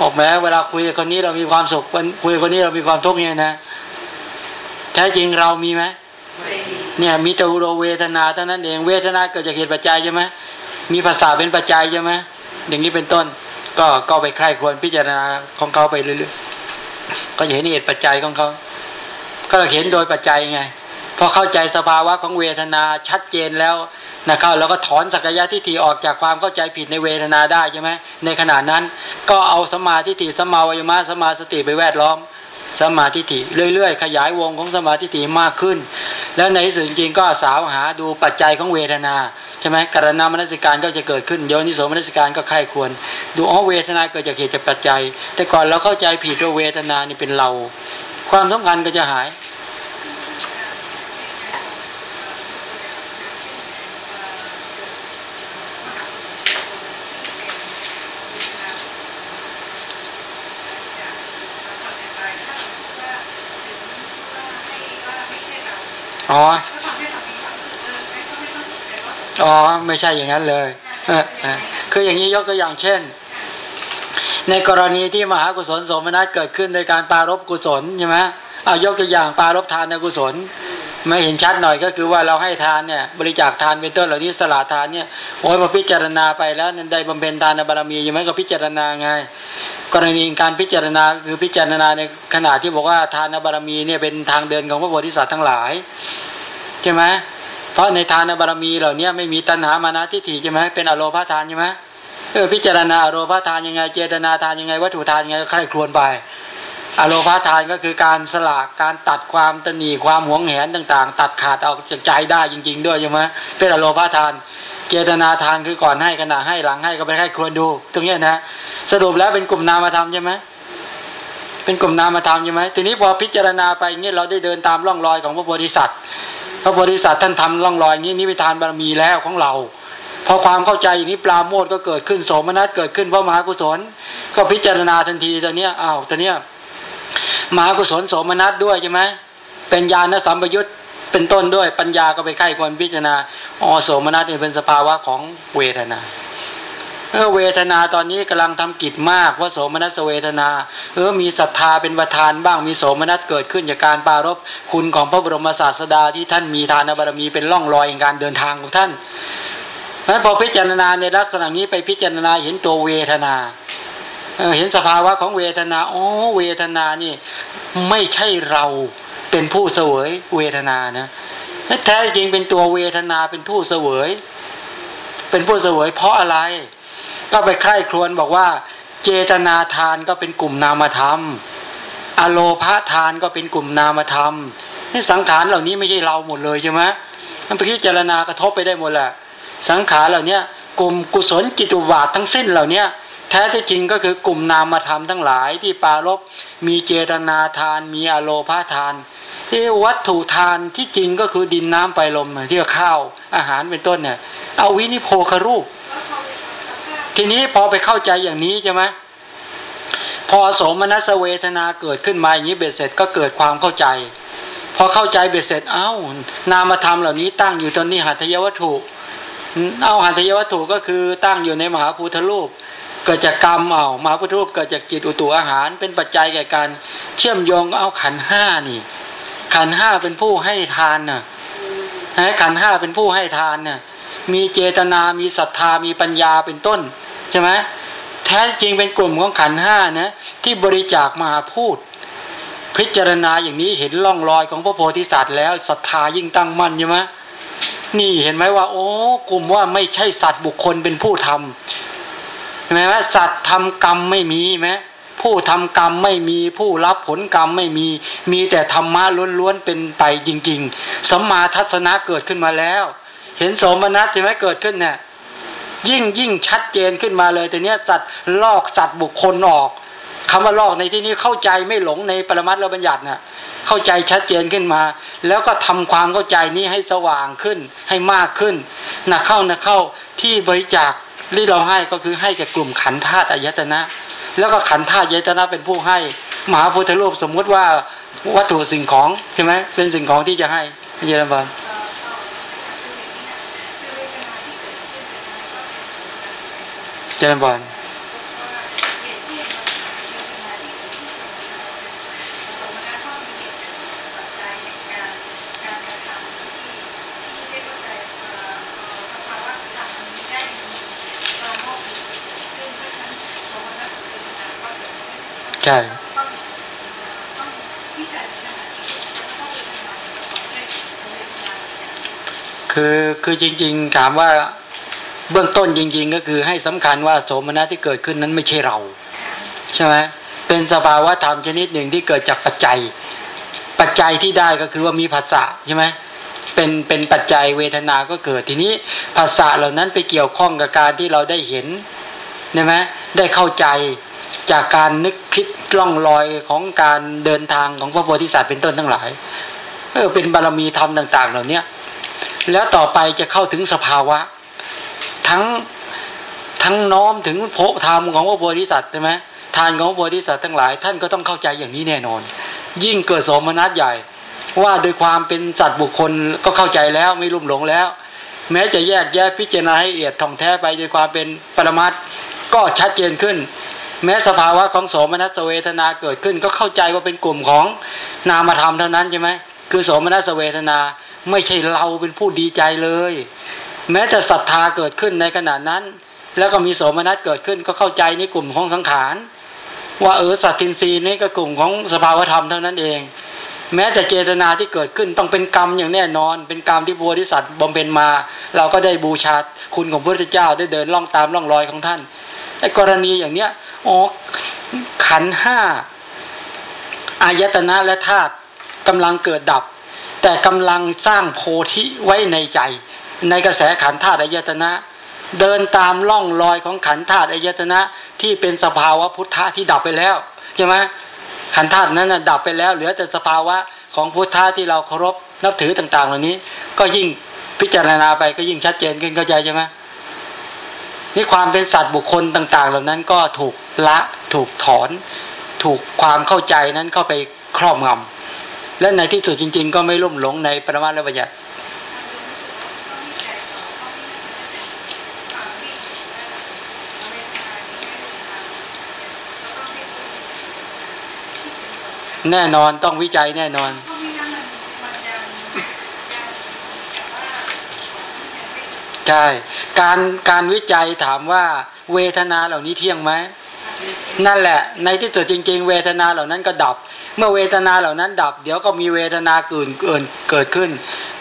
ออกแม้เวลาคุยกับคนนี้เรามีความสุขคุยกับคนนี้เรามีความทุกข์เนี่ยนะแท้จริงเรามีไหมเนี่ยมีแต่โรเวทนาเท่านั้นเองเวทนาเกิดจากเหตุปัจจัยใช่ไหมมีภาษาเป็นปัจจัยใช่ไหม อย่างนี้เป็นต้น ก็ก็ไปใคร่ควรพิจารณาของเขาไปเรื่อยๆก็จะเห็นเหตุปัจจัยของเขาก็เห็นโดยปัจจัยไงพอเข้าใจสภาวะของเวทนาชัดเจนแล้วนะครับแล้วก็ถอนสักยะทิฏฐิออกจากความเข้าใจผิดในเวทนาได้ใช่ไหมในขณะนั้น ก็เอาสมาธิฏฐิสมาวิมารสมาสติไปแวดล้อม สมาธิฐิเรื่อยๆ ขยายวงของสมาธิฐิมากขึ้น แล้วในที่สุดจริงก็สาวหาดูปัจจัยของเวทนาใช่ไหมกรณามนสิการก็จะเกิดขึ้นโยนิโสมนสิการก็ไข้ควร ดูอ๋อเวทนาเกิดจากเหตุจากปัจจัย แต่ก่อนเราเข้าใจผิดว่าเวทนานี่เป็นเรา ความต้องการก็จะหาย อ๋อ อ๋อ ไม่ใช่อย่างนั้นเลยคืออย่างนี้ยกตัวอย่างเช่น ในกรณีที่มหากุศลสมนัตเกิดขึ้นโดยการปารบกุศลใช่ไหมเอายกตัวอย่างปารบทานในกุศล ไม่เห็นชัดหน่อยก็คือว่าเราให้ทานเนี่ยบริจาคทานเป็นต้นเหล่านี้สละทานเนี่ยโอ้ยมาพิจารณาไปแล้วนั้นได้บำเพ็ญทานบารมีอยู่ไหมก็พิจารณาไงกรณีการพิจารณาคือพิจารณาในขณะที่บอกว่าทานบารมีเนี่ยเป็นทางเดินของพระโพธิสัตว์ทั้งหลายใช่ไหมเพราะในทานบารมีเหล่านี้ไม่มีตัณหามานะทิฏฐิใช่ไหมเป็นอโลภาทานใช่ไหมเออพิจารณาอโลภาทานยังไง เจตนาทานยังไงวัตถุทานยังไงใครครวนไป อโลภาทานก็คือการสละการตัดความตนีความหวงแหนต่าง ๆ ตัดขาดออกจากใจได้จริง ๆ ด้วยใช่ไหมเป็นอโลภาทาน เจตนาทานคือก่อนให้ขณะให้หลังให้ก็ไปให้ควรดู ตรงนี้นะสรุปแล้วเป็นกลุ่มนามธรรมใช่ไหมเป็นกลุ่มนามธรรมใช่ไหมทีนี้พอพิจารณาไปเงี้ยเราได้เดินตามร่องรอยของพระโพธิสัตว์พระโพธิสัตว์ท่านทำร่องรอยนี้นิพพานบารมีแล้วของเราพอความเข้าใจอย่างนี้ปลาโมดก็เกิดขึ้นโสมนัสเกิดขึ้นเพราะมหากุศล ก็พิจารณาทันทีตอนนี้อ้าวตอนนี้ มหากุศลโสมนัสด้วยใช่ไหมเป็นญาณสัมปยุตเป็นต้นด้วยปัญญาก็ไปไข้ควรพิจารณาอ๋อโสมนัสนี่เป็นสภาวะของเวทนาเออเวทนาตอนนี้กำลังทำกิจมากว่าโสมนัสเวทนา เออมีศรัทธาเป็นประธานบ้างมีโสมนัสเกิดขึ้นจากการปารบคุณของพระบรมศาสดาที่ท่านมีทานบารมีเป็นร่องรอยในการเดินทางของท่านนั้นพอพิจารณาในลักษณะนี้ไปพิจารณาเห็นตัวเวทนา เห็นสภาวะของเวทนาอ๋อเวทนานี่ ไม่ใช่เราเป็นผู้เสวยเวทนานะแท้จริงเป็นตัวเวทนาเป็นผู้เสวย เป็นผู้เสวย เพราะอะไร ก็ไปใคร่ครวญบอกว่า เจตนาทานก็เป็นกลุ่มนามธรรม อโลพาทานก็เป็นกลุ่มนามธรรมนี่สังขารเหล่านี้ไม่ใช่เราหมดเลยใช่ไหมมันไปพิจารณากระทบไปได้หมดแหละ สังขารเหล่านี้กลุ่มกุศลจิตุบาททั้งสิ้นเหล่านี้ แท้ที่จริงก็คือกลุ่มนามธรรมทั้งหลายที่ปารบมีเจตนาทาน มีอโลพาทานที่วัตถุทานที่จริงก็คือดินน้ำไปลมที่ข้าวอาหารเป็นต้นเนี่ย เอาวินิโพครูป ทีนี้พอไปเข้าใจอย่างนี้ใช่ไหมพอสมนัสเวทนาเกิดขึ้นมาอย่างนี้เบ็ดเสร็จก็เกิดความเข้าใจ พอเข้าใจเบ็ดเสร็จ เอา้านามธรรมเหล่านี้ตั้งอยู่ตอนนี้หัตถยวัตถุ เอาหันทยวัตถุก็คือตั้งอยู่ในมหาพุทธรูป เกิดจากกรรมเอามาพุทธรูปเกิดจากจิตอุตุอาหาร เป็นปัจจัยแก่การเชื่อมโยงเอาขันห้านี่ ขันห้าเป็นผู้ให้ทานน่ะขันห้าเป็นผู้ให้ทานน่ะมีเจตนา มีศรัทธา มีปัญญาเป็นต้นใช่ไหมแท้จริงเป็นกลุ่มของขันห้านะที่บริจาคมาพูด พิจารณาอย่างนี้เห็นล่องรอยของพระโพธิสัตว์แล้วศรัทธายิ่งตั้งมั่นใช่ไหมนี่เห็นไหมว่า โอ้กลุ่มว่าไม่ใช่สัตว์บุคคลเป็นผู้ทำเห็น ไหมว่าสัตว์ทำกรรมไม่มีไหมผู้ทำกรรมไม่มีผู้รับผลกรรมไม่มี มีแต่ธรรมะล้วนๆเป็นไปจริง ๆสัมมาทัศนะเกิดขึ้นมาแล้ว เห็นสมนัตใช่ไหมเกิดขึ้นเนี่ยยิ่งยิ่งชัดเจนขึ้นมาเลยแต่เนี้ยสัตว์ลอกสัตว์บุคคลออกคำว่าลอกในที่นี้เข้าใจไม่หลงในปรมัตถ์และบัญญัติน่ะเข้าใจชัดเจนขึ้นมา แล้วก็ทำความเข้าใจนี้ให้สว่างขึ้นให้มากขึ้นนะเข้านะเข้าที่บริจาค ที่เราให้ก็คือให้แก่กลุ่มขันธาตุอายตนะ แล้วก็ขันธาตุอายตนะเป็นผู้ให้มหาพุทธรูปสมมุติว่าวัตถุสิ่งของใช่ไหมเป็นสิ่งของที่จะให้เยอรมันเจริญบอ ช่คือคือจริง ๆ ถามว่าเบื้องต้นจริง ๆ ก็คือให้สำคัญว่าโสมนัสที่เกิดขึ้นนั้นไม่ใช่เรา ใช่ไหมเป็นสภาวะธรรมชนิดหนึ่งที่เกิดจากปัจจัย ปัจจัยที่ได้ก็คือว่ามีภาษาใช่ไหมเป็นเป็นปัจจัยเวทนาก็เกิดทีนี้ภาษาเหล่านั้นไปเกี่ยวข้องกับการที่เราได้เห็นใช่ไหมได้เข้าใจ จากการนึกคิดล่องรอยของการเดินทางของพระโพธิสัตว์เป็นต้นทั้งหลายเออเป็นบารมีธรรมต่าง ๆ เหล่านี้แล้วต่อไปจะเข้าถึงสภาวะ ทั้งทั้งน้อมถึงโพธรรมของพระโพธิสัตว์ใช่ไหมทานของพระโพธิสัตว์ทั้งหลาย ท่านก็ต้องเข้าใจอย่างนี้แน่นอน ยิ่งเกิดสมนัตใหญ่ ว่าโดยความเป็นสัตว์บุคคลก็เข้าใจแล้วไม่ลุ่มหลงแล้ว แม้จะแยกแยะพิจารณาให้ละเอียดท่องแท้ไปโดยความเป็นปรมัตก็ชัดเจนขึ้น แม้สภาวะของโสมนัสเวทนาเกิดขึ้น ก็เข้าใจว่าเป็นกลุ่มของนามธรรมเท่านั้นใช่ไหมคือโสมนัสเวทนาไม่ใช่เราเป็นผู้ดีใจเลย แม้แต่ศรัทธาเกิดขึ้นในขณะนั้น แล้วก็มีโสมนัสเกิดขึ้นก็เข้าใจในกลุ่มของสังขารว่าเออสัตทินรีนี่ก็กลุ่มของสภาวธรรมเท่านั้นเอง แม้แต่เจตนาที่เกิดขึ้นต้องเป็นกรรมอย่างแน่นอน เป็นกรรมที่บริสัตว์บำเพ็ญมา เราก็ได้บูชาคุณของพระพุทธเจ้าได้เดินล่องตามล่องรอยของท่านไอ้กรณีอย่างเนี้ย อ๋อขันห้าอายตนะและธาตุกำลังเกิดดับ แต่กำลังสร้างโพธิไว้ในใจ ในกระแสขันธาตุอายตนะ เดินตามล่องรอยของขันธาตุอายตนะที่เป็นสภาวะพุทธะที่ดับไปแล้วใช่ไหมขันธาตุนั้นนะดับไปแล้วเหลือแต่สภาวะของพุทธะที่เราเคารพนับถือต่าง ๆ เหล่านี้ ก็ยิ่งพิจารณาไปก็ยิ่งชัดเจนขึ้นเข้าใจใช่ไหม นี่ความเป็นสัตว์บุคคลต่าง ๆ เหล่านั้นก็ถูกละถูกถอน ถูกความเข้าใจนั้นเข้าไปครอบงำและในที่สุดจริง ๆ ก็ไม่ลุ่มหลงในปรมาและบัญญัติแน่นอนต้องวิจัยแน่นอน ใช่ การการวิจัยถามว่าเวทนาเหล่านี้เที่ยงไหม นั่นแหละ ในที่สุดจริง ๆ เวทนาเหล่านั้นก็ดับ เมื่อเวทนาเหล่านั้นดับ เดี๋ยวก็มีเวทนาเกิดเกิดเกิดขึ้น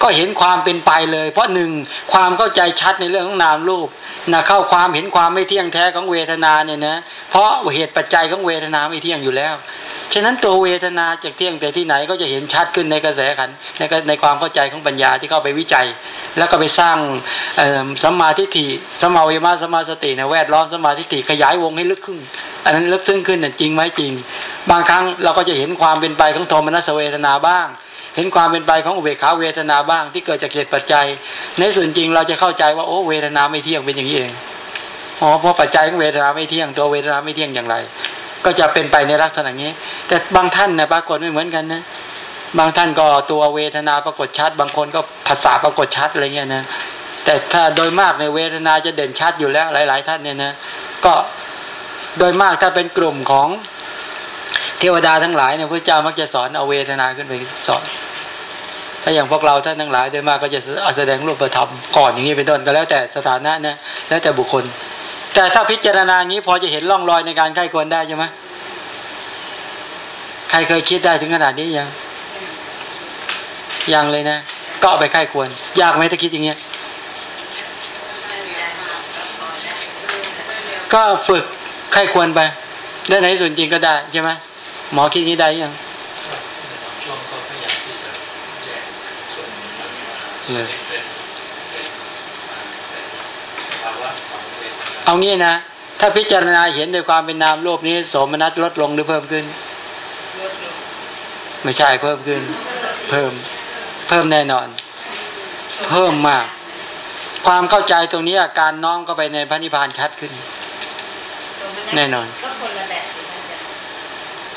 ก็เห็นความเป็นไปเลย เพราะหนึ่งความเข้าใจชัดในเรื่องของนามรูปนะเข้าความเห็นความไม่เที่ยงแท้ของเวทนาเนี่ยนะเพราะเหตุปัจจัยของเวทนาไม่เที่ยงอยู่แล้วฉะนั้นตัวเวทนาจากเที่ยงแต่ที่ไหนก็จะเห็นชัดขึ้นในกระแสขันในในความเข้าใจของปัญญาที่เข้าไปวิจัย แล้วก็ไปสร้างสัมมาทิฏฐิสมาวิมาสมาสติในแวดล้อมสมาทิฏฐิขยายวงให้ลึกขึ้นอันนั้นลึกซึ้งขึ้นจริงไหมจริง บางครั้งเราก็จะเห็นความเป็นไปของโทมนัสเวทนาบ้าง เห็นความเป็นไปของอุเบกขาเวทนาบ้าง ที่เกิดจากเหตุปัจจัย ในส่วนจริงเราจะเข้าใจว่าโอ้เวทนาไม่เที่ยงเป็นอย่างนี้เองอ๋อเพราะปัจจัยของเวทนาไม่เที่ยงตัวเวทนาไม่เที่ยงอย่างไร ก็จะเป็นไปในลักษณะนี้ แต่บางท่านนะปรากฏไม่เหมือนกันนะบางท่านก็ตัวเวทนาปรากฏชัด บางคนก็ภาษาปรากฏชัดอะไรเงี้ยนะแต่แต่ถ้าโดยมากในเวทนาจะเด่นชัดอยู่แล้วหลาย ๆ ท่านเนี่ยนะก็ โดยมากถ้าเป็นกลุ่มของเทวดาทั้งหลายเนี่ยพระเจ้ามักจะสอนเอาเวทนาขึ้นไปสอนถ้าอย่างพวกเราท่านทั้งหลายโดยมากก็จะแสดงรูปธรรมก่อนอย่างนี้เป็นต้นก็แล้วแต่สถานะนะแล้วแต่บุคคล แต่ถ้าพิจารณางี้พอจะเห็นร่องรอยในการไข้ควรได้ใช่ไหมใครเคยคิดได้ถึงขนาดนี้ยังยังเลยนะ ก็ไปไข้ควร ยากไหมถ้าคิดอย่างเงี้ยก็ฝึก ไข้ควรไปได้ไหนส่วนจริงก็ได้ใช่ไหมหมอคิดนี้ได้ยังช่วงก็พยายามที่จะแยกส่วนเลยเอางี้นะ ถ้าพิจารณาเห็นในความเป็นนามโลภนี้ สมนัสลดลงหรือเพิ่มขึ้น ไม่ใช่เพิ่มขึ้น เพิ่ม เพิ่มแน่นอน เพิ่มมาก ความเข้าใจตรงนี้อาการน้อมก็ไปในพระนิพพานชัดขึ้น แน่นอน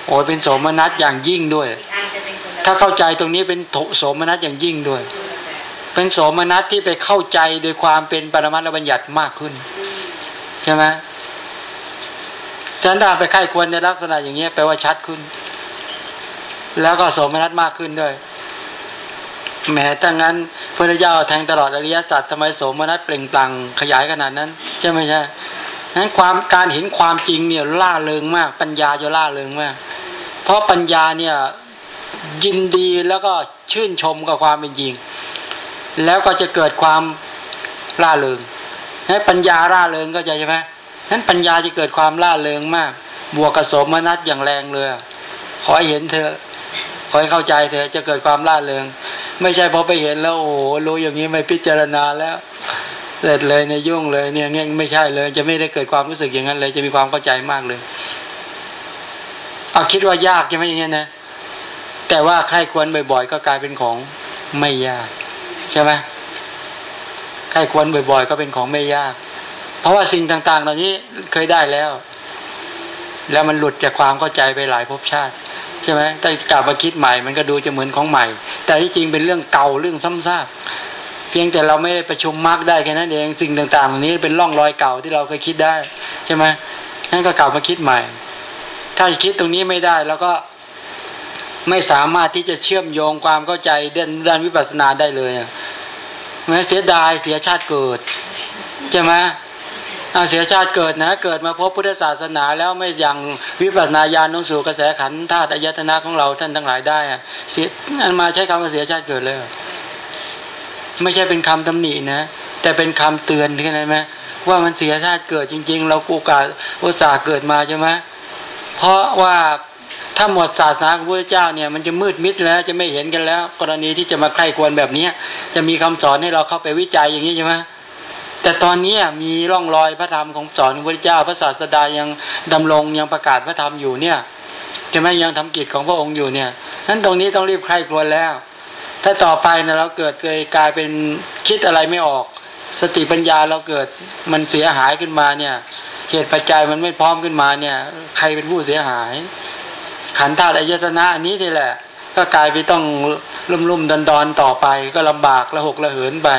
โอ้ยเป็นโสมนัสอย่างยิ่งด้วย ถ้าเข้าใจตรงนี้เป็นโสมนัสอย่างยิ่งด้วย เป็นโสมนัสที่ไปเข้าใจโดยความเป็นปรมัตถบัญญัติมากขึ้น ใช่ไหมฉันถ้าไปไข้ควรในลักษณะอย่างเงี้ยแปลว่าชัดขึ้น แล้วก็โสมนัสมากขึ้นด้วยแม้ตั้งนั้นพระเจ้าแทงตลอดอริยสัจทำไมโสมนัสเปล่งปลั่งขยายขนาดนั้น ใช่ไหมใช่ นั้นความการเห็นความจริงเนี่ยล่าเริงมาก ปัญญาจะล่าเริงมาก เพราะปัญญาเนี่ยยินดีแล้วก็ชื่นชมกับความเป็นจริง แล้วก็จะเกิดความล่าเริงให้ปัญญาล่าเริงก็จะใช่ไหมนั้นปัญญาจะเกิดความล่าเริงมาก บวกกับสมนัตอย่างแรงเลยขอให้เห็นเธอขอให้เข้าใจเธอจะเกิดความล่าเริง ไม่ใช่พอไปเห็นแล้วโอ้โหรู้อย่างนี้ไม่พิจารณาแล้ว เสร็จเลยในยุ่งเลยเนี่ยเนี่ยไม่ใช่เลย จะไม่ได้เกิดความรู้สึกอย่างนั้นเลย จะมีความเข้าใจมากเลยเอาคิดว่ายากใช่ไหมอย่างเงี้ยนะ แต่ว่าใครควรบ่อยๆ ก็กลายเป็นของไม่ยาก ใช่ไหมใครควรบ่อยๆ ก็เป็นของไม่ยาก เพราะว่าสิ่งต่างๆ เหล่านี้เคยได้แล้ว แล้วมันหลุดจากความเข้าใจไปหลายภพชาติใช่ไหมแต่กลับมาคิดใหม่ มันก็ดูจะเหมือนของใหม่ แต่ที่จริงเป็นเรื่องเก่าเรื่องซ้ำซาก เพียงแต่เราไม่ได้ประชุมมรรคได้แค่นั้นเองสิ่งต่างๆเหล่านี้เป็นร่องรอยเก่าที่เราเคยคิดได้ใช่ไหมนั่นก็กลับมาคิดใหม่ ถ้าคิดตรงนี้ไม่ได้แล้วก็ไม่สามารถที่จะเชื่อมโยงความเข้าใจเดินด้านวิปัสสนาได้เลยแม้เสียดายเสียชาติเกิดใช่ไหมเสียชาติเกิดนะ เกิดมาพบพุทธศาสนาแล้วไม่ยังวิปัสสนาญาณลงสู่กระแสขันธาตุอายตนะของเราท่านทั้งหลายได้อะเสียอันมาใช้คำว่าเสียชาติเกิดเลย ไม่ใช่เป็นคำตำหนินะ แต่เป็นคำเตือนใช่ไหมว่ามันเสียชาติเกิดจริง ๆ เรากูกาอุตส่าห์เกิดมาใช่ไหมเพราะว่าถ้าหมดศาสนาของพระเจ้าเนี่ยมันจะมืดมิดแล้วจะไม่เห็นกันแล้ว กรณีที่จะมาใคร่ควรแบบเนี้ยจะมีคำสอนให้เราเข้าไปวิจัยอย่างนี้ใช่ไหมแต่ตอนนี้มีร่องรอยพระธรรมของสอนพระเจ้าพระศาสดายังดำรงยังประกาศพระธรรมอยู่เนี่ยจะไม่ยังทำกิจของพระองค์อยู่เนี่ยนั้นตรงนี้ต้องรีบใคร่ควรแล้ว ถ้าต่อไปนะเราเกิดเคยกลายเป็นคิดอะไรไม่ออก สติปัญญาเราเกิดมันเสียหายขึ้นมาเนี่ย เหตุปัจจัยมันไม่พร้อมขึ้นมาเนี่ย ใครเป็นผู้เสียหาย ขันธ์ธาตุอายตนะอันนี้นี่แหละ ก็กลายไปต้องลุ่มลุ่มดอนดอนต่อไป ก็ลำบากระหกระเหินไป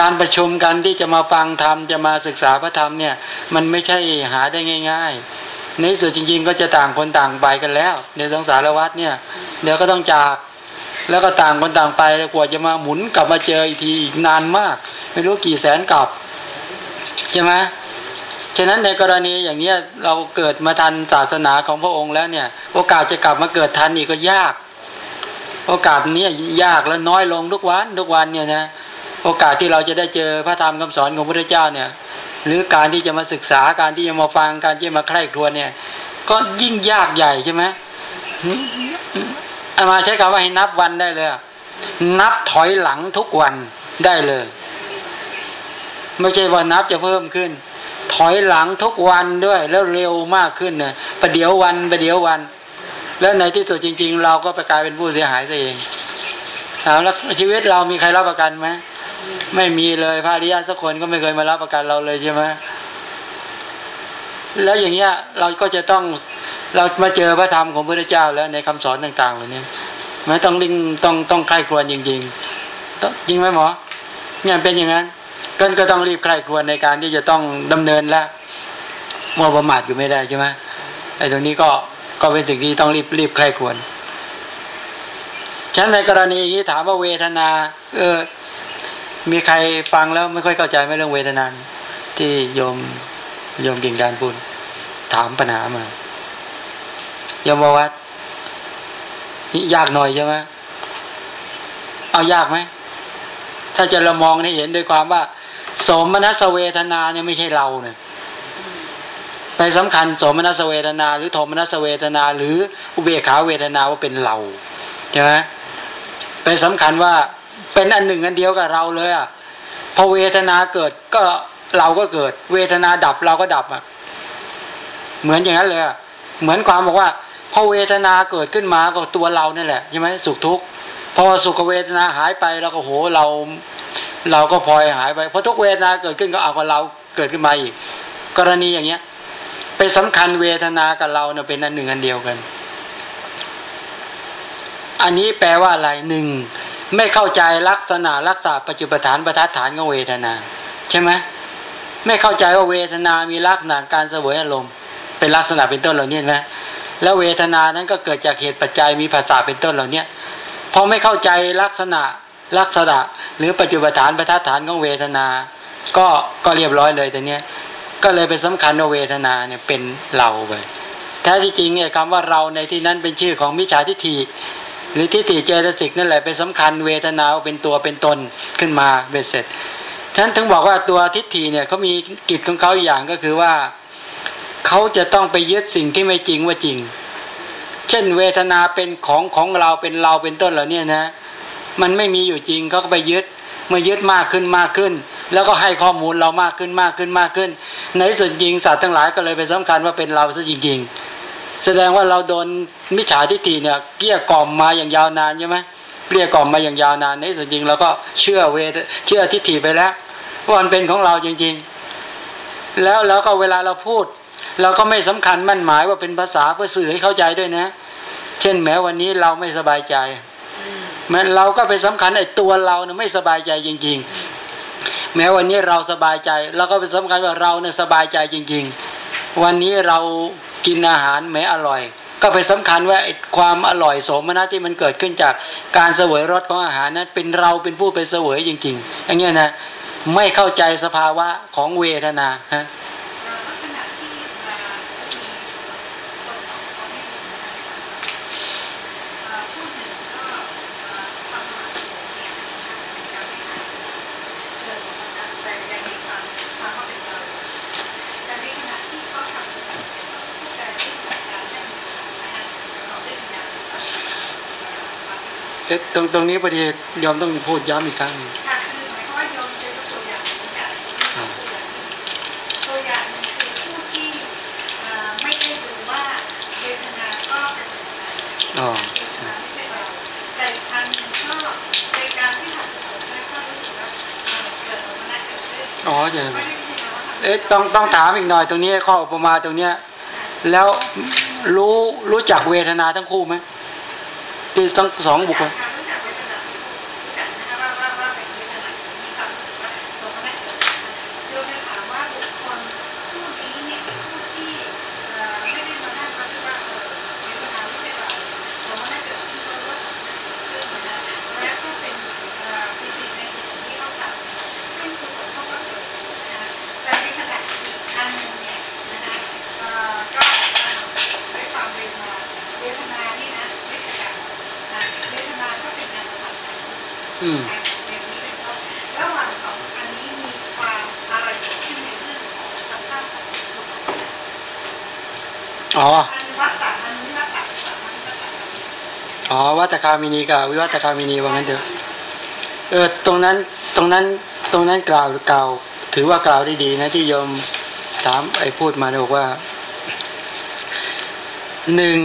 การประชุมกันที่จะมาฟังธรรมจะมาศึกษาพระธรรมเนี่ย มันไม่ใช่หาได้ง่าย ๆ ในสุดจริง ๆ ก็จะต่างคนต่างไปกันแล้ว ในสงสารวัฏเนี่ย เดี๋ยวก็ต้องจาก แล้วก็ต่างคนต่างไปกว่าจะมาหมุนกลับมาเจออีกทีอีกนานมาก ไม่รู้กี่แสนกลับใช่ไหมฉะนั้นในกรณีอย่างเนี้ยเราเกิดมาทันศาสนาของพระองค์แล้วเนี่ย โอกาสจะกลับมาเกิดทันอีกก็ยาก โอกาสนี้ยากและน้อยลงทุกวันทุกวันเนี่ยนะโอกาสที่เราจะได้เจอพระธรรมคำสอนของพระพุทธเจ้าเนี่ย หรือการที่จะมาศึกษาการที่จะมาฟังการที่จะมาใคร่ครวญเนี่ย ก็ยิ่งยากใหญ่ใช่ไหม มาใช้คำว่าให้นับวันได้เลย นับถอยหลังทุกวันได้เลย ไม่ใช่ว่านับจะเพิ่มขึ้น ถอยหลังทุกวันด้วย แล้วเร็วมากขึ้นเนี่ยประเดี๋ยววันประเดี๋ยววัน แล้วในที่สุดจริง ๆ เราก็ไปกลายเป็นผู้เสียหายซะเองถามแล้วชีวิตเรามีใครรับประกันไหมไม่มีเลยพระริยาสักคนก็ไม่เคยมารับประกันเราเลยใช่ไหม แล้วอย่างเงี้ยเราก็จะต้องเรามาเจอพระธรรมของพระเจ้าแล้วในคำสอนต่างๆเหล่านี้ไม่ต้องลิงต้องต้องใคร่ครวญจริงๆจริงไหมหมอเนี่ยเป็นอย่างนั้นก็ก็ต้องรีบใคร่ครวญในการที่จะต้องดำเนินและมัวประมาทอยู่ไม่ได้ใช่ไหมไอ้ตรงนี้ก็ก็เป็นสิ่งที่ต้องรีบรีบใคร่ครวญฉะนั้นในกรณีนี้ถามว่าเวทนา เออ มีใครฟังแล้วไม่ค่อยเข้าใจไหมเรื่องเวทนาที่โยม โยมกิ่งดานพูดถามปัญหามายมวัดยากหน่อยใช่ไหมเอายากไหมถ้าจะเรามองให้เห็นด้วยความว่า สมนัสเวทนาเนี่ยไม่ใช่เราเนี่ยไปสำคัญสมนัสเวทนา หรือโทมนัสเวทนา หรืออุเบกขาเวทนาว่าเป็นเราใช่ไหมไปสำคัญว่าเป็นอันหนึ่งอันเดียวกับเราเลยอะพอเวทนาเกิดก็ เราก็เกิด เวทนาดับเราก็ดับอะ เหมือนอย่างนั้นเลยอะเหมือนความบอกว่าพอเวทนาเกิดขึ้นมาก็ตัวเราเนี่ยแหละใช่ไหมสุขทุกข์พอสุขเวทนาหายไปแล้วก็โหเรา เราก็พลอยหายไปพอทุกเวทนาเกิดขึ้นก็เอากับเราเกิดขึ้นมาอีก กรณีอย่างเงี้ยเป็นสำคัญเวทนากับเราเนี่ยเป็นอันหนึ่งอันเดียวกัน อันนี้แปลว่าอะไรหนึ่งไม่เข้าใจลักษณะลักษณะปัจจุบันประทัดฐานของเวทนา ใช่ไหม ไม่เข้าใจว่าเวทนามีลักษณะการเสวยอารมณ์ เป็นลักษณะเป็นต้นเหล่านี้นะแล้วเวทนานั้นก็เกิดจากเหตุปัจจัยมีภาษาเป็นต้นเหล่านี้พอไม่เข้าใจลักษณะลักษณะหรือปัจจุบันฐานประทัดฐานของเวทนา ก็ก็เรียบร้อยเลยแต่เนี้ยก็เลยเป็นสำคัญว่าเวทนาเนี่ยเป็นเราไปแท้ที่จริงเนี่ยคำว่าเราในที่นั้นเป็นชื่อของมิจฉาทิฏฐิหรือทิฏฐิเจตสิกนั่นแหละเป็นสำคัญเวทนาเป็นตัวเป็นตนขึ้นมาเบ็ดเสร็จ ท่านถึงบอกว่าตัวทิฏฐิเนี่ยเขามีกิจของเขาอย่างก็คือว่าเขาจะต้องไปยึดสิ่งที่ไม่จริงว่าจริง เช่น เวทนาเป็นของของเราเป็นเราเป็นต้นเหล่านี้นะ มันไม่มีอยู่จริงเขาก็ไปยึดเมื่อยึดมากขึ้นมากขึ้น แล้วก็ให้ข้อมูลเรามากขึ้นมากขึ้นมากขึ้น ในส่วนจริงสัตว์ทั้งหลายก็เลยไปสำคัญว่าเป็นเราซะจริง ๆ แสดงว่าเราโดนมิจฉาทิฏฐิเนี่ยเกี้ยกล่อมมาอย่างยาวนานใช่ไหม กลี้ยกล่อมมาอย่างยาวนานในส่วนจริงเราก็เชื่อเวทเชื่อทิฏฐิไปแล้วว่ามันเป็นของเราจริง ๆ แล้วแล้วก็เวลาเราพูด เราก็ไม่สำคัญมั่นหมายว่าเป็นภาษาเพื่อสื่อให้เข้าใจด้วยนะ เช่นแม้วันนี้เราไม่สบายใจมันเราก็ไปสำคัญไอ้ตัวเราเนี่ยไม่สบายใจจริง ๆ แม้วันนี้เราสบายใจเราก็ไปสำคัญว่าเราเนี่ยสบายใจจริง ๆ วันนี้เรากินอาหารแม้อร่อย ก็ไปสำคัญว่าความอร่อยสมนะที่มันเกิดขึ้นจากการเสวยรสของอาหารนั้นเป็นเราเป็นผู้ไปเสวยจริงๆอย่างเงี้ยนะไม่เข้าใจสภาวะของเวทนาฮะ ตรงตรงนี้พอดียอมต้องพูดย้ำอีกครั้งนึงค่ะคือหมายความว่ายอมจะยกตัวอย่างตัวอย่างตัวอย่างคือผู้ที่ไม่ได้รู้ว่าเวทนาก็เป็นอะไรไม่ใช่เราแต่ทางก็ในการที่หัดสมแล้วก็รู้สึกว่าเกิดสมณะเกิดขึ้นอ๋อเดี๋ยวเอ๊ะต้องต้องถามอีกหน่อยตรงนี้ข้ออุปมาตรงเนี้ย แล้วรู้รู้จักเวทนาทั้งคู่ไหม ที่ทั้งสองบุคคลอ๋อ อ๋อ วัต คามินีกับวิวัตคามินีว่างั้นเถอะเออตรงนั้นตรงนั้นตรงนั้นกล่าวกล่าว ถือว่ากล่าวได้ดีนะที่โยมถามไอ้พูดมาเนี่ยบอกว่าหนึ่ง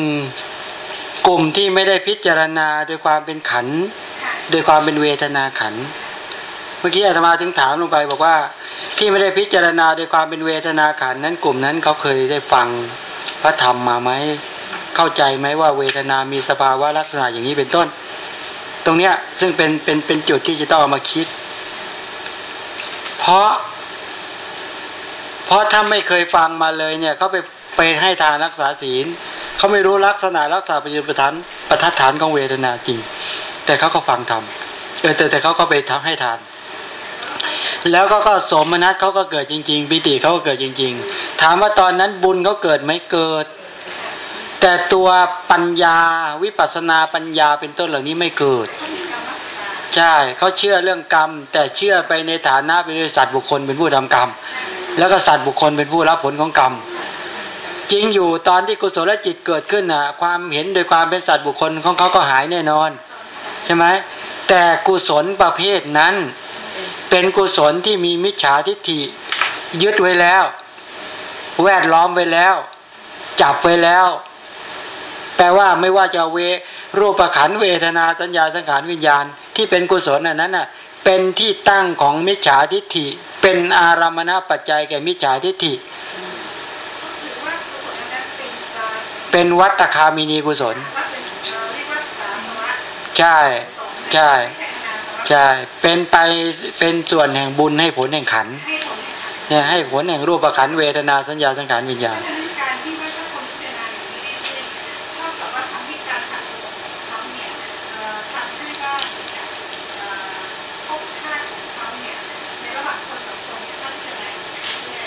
กลุ่มที่ไม่ได้พิจารณาโดยความเป็นขันโดยความเป็นเวทนาขันเมื่อกี้อาตมาถึงถามลงไป บอกว่าที่ไม่ได้พิจารณาโดยความเป็นเวทนาขันนั้นกลุ่มนั้นเขาเคยได้ฟังพระธรรมมาไหม เข้าใจไหมว่าเวทนามีสภาวะลักษณะอย่างนี้เป็นต้น ตรงเนี้ยซึ่งเป็นเป็นเป็นจุดที่จะต้องมาคิด เพราะ เพราะถ้าไม่เคยฟังมาเลยเนี่ยเขาไปไปให้ทานรักษาศีลเขาไม่รู้ลักษณะรักษาประยุประทานประทัดฐานของเวทนาจริง แต่เขาก็ฟังทำเออแต่แต่เขาก็ไปทำให้ทาน แล้วก็ก็สมนัตเขาก็เกิดจริง ๆ ปิติเขาก็เกิดจริง ๆ ถามว่าตอนนั้นบุญเขาเกิดไหมเกิด แต่ตัวปัญญาวิปัสนาปัญญาเป็นต้นเหล่านี้ไม่เกิด ใช่เขาเชื่อเรื่องกรรม แต่เชื่อไปในฐานะเป็นสัตว์บุคคลเป็นผู้ทำกรรม แล้วก็สัตว์บุคคลเป็นผู้รับผลของกรรม จริงอยู่ตอนที่กุศลจิตเกิดขึ้นน่ะ ความเห็นโดยความเป็นสัตว์บุคคลของเขาก็หายแน่นอน ใช่ไหมแต่กุศลประเภทนั้น เป็นกุศลที่มีมิจฉาทิฏฐิยึดไว้แล้ว แวดล้อมไว้แล้ว จับไว้แล้ว แปลว่าไม่ว่าจะเวรูปขันเวทนาสัญญาสังขารวิญญาณ ที่เป็นกุศลอันนั้นน่ะเป็นที่ตั้งของมิจฉาทิฏฐิ เป็นอารามณปัจจัยแก่มิจฉาทิฏฐิ เป็นวัตคามินีกุศล ใช่ใช่ใช่เป็นไปเป็นส่วนแห่งบุญให้ผลแห่งขันเนี่ยให้ผลแห่งรูปขันเวทนาสัญญาสังขารวิญญาณ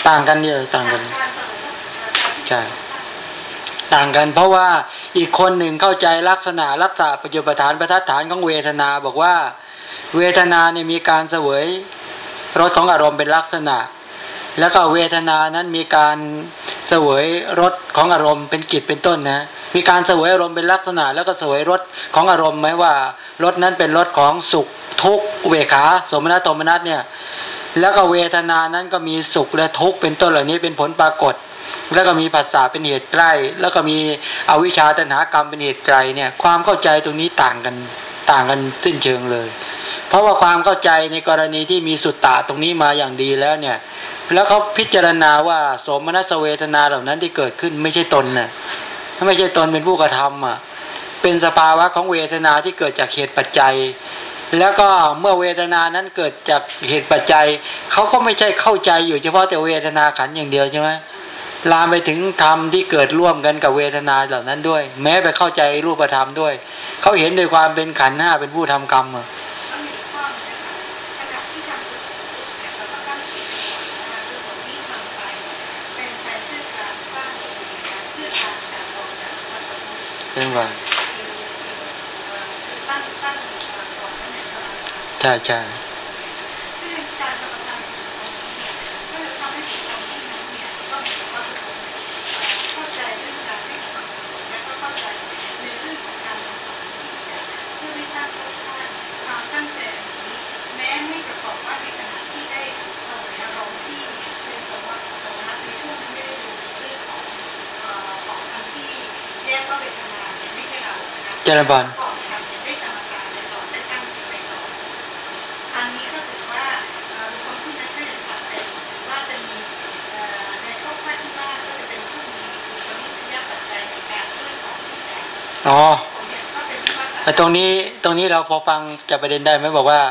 ต่างกันเยอะต่างกันใช่ต่างกันเพราะว่าอีกคนหนึ่งเข้าใจลักษณะรักษาปัจจุบันประทัดฐานของเวทนา บอกว่า เวทนาเนี่ยมีการเสวยรสของอารมณ์เป็นลักษณะ แล้วก็เวทนานั้นมีการเสวยรสของอารมณ์เป็นกิจเป็นต้นนะ มีการเสวยอารมณ์เป็นลักษณะ แล้วก็เสวยรสของอารมณ์ไหมว่ารสนั้นเป็นรสของสุขทุกเวขา สมณะตมนัตเนี่ย แล้วก็เวทนานั้นก็มีสุขและทุกข์เป็นต้นเหล่านี้เป็นผลปรากฏ แล้วก็มีภาษาเป็นเหตุใกล้ แล้วก็มีอวิชชาตัณหากรรมเป็นเหตุไกลเนี่ยความเข้าใจตรงนี้ต่างกันต่างกันสิ้นเชิงเลย เพราะว่าความเข้าใจในกรณีที่มีสุตตะตรงนี้มาอย่างดีแล้วเนี่ย แล้วเขาพิจารณาว่าสมนัสเวทนาเหล่านั้นที่เกิดขึ้นไม่ใช่ตนนะ่ะไม่ใช่ตนเป็นผู้กระทำอะเป็นสภาวะของเวทนาที่เกิดจากเหตุปัจจัย แล้วก็เมื่อเวทนานั้นเกิดจากเหตุปัจจัยเขาก็ไม่ใช่เข้าใจอยู่เฉพาะแต่เวทนาขันอย่างเดียวใช่ไหมลามไปถึงธรรมที่เกิดร่วมกันกับเวทนาเหล่านั้นด้วย แม้ไปเข้าใจรูปธรรมด้วย เขาเห็นโดยความเป็นขันห้าเป็นผู้ทำกรรมอะเป็นไง ใช่ใช่เจริญบอล อ๋อแต่ตรงนี้ตรงนี้เราพอฟังจะประเด็นได้ไหมบอกว่า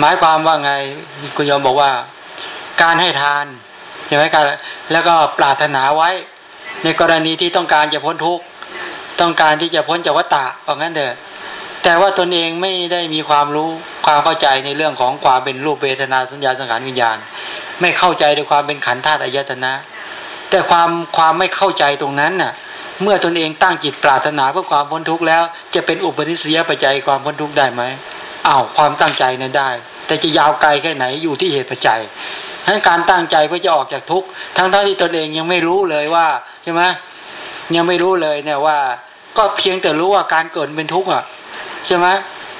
หมายความว่าไงคุณยอมบอกว่า การให้ทานใช่ไหมการแล้วก็ปรารถนาไว้ ในกรณีที่ต้องการจะพ้นทุกข์ต้องการที่จะพ้นจากวัฏฏะเพราะงั้นเถอะแต่ว่าตนเองไม่ได้มีความรู้ความเข้าใจในเรื่องของความเป็นรูปเวทนาสัญญาสังขารวิญญาณ ไม่เข้าใจในความเป็นขันธ์ธาตุอายตนะ แต่ความความไม่เข้าใจตรงนั้นน่ะ เมื่อตนเองตั้งจิตปรารถนาเพื่อความพ้นทุกข์แล้ว จะเป็นอุปนิสัยปัจจัยความพ้นทุกข์ได้ไหมอ้าวความตั้งใจนั้นได้ แต่จะยาวไกลแค่ไหนอยู่ที่เหตุปัจจัยทั้นการตั้งใจเพื่อจะออกจากทุกข์ทั้งที่ตนเองยังไม่รู้เลยว่าใช่ไหมยังไม่รู้เลยเนี่ยว่า ก็เพียงแต่รู้ว่าการเกิดเป็นทุกข์อะใช่ไหม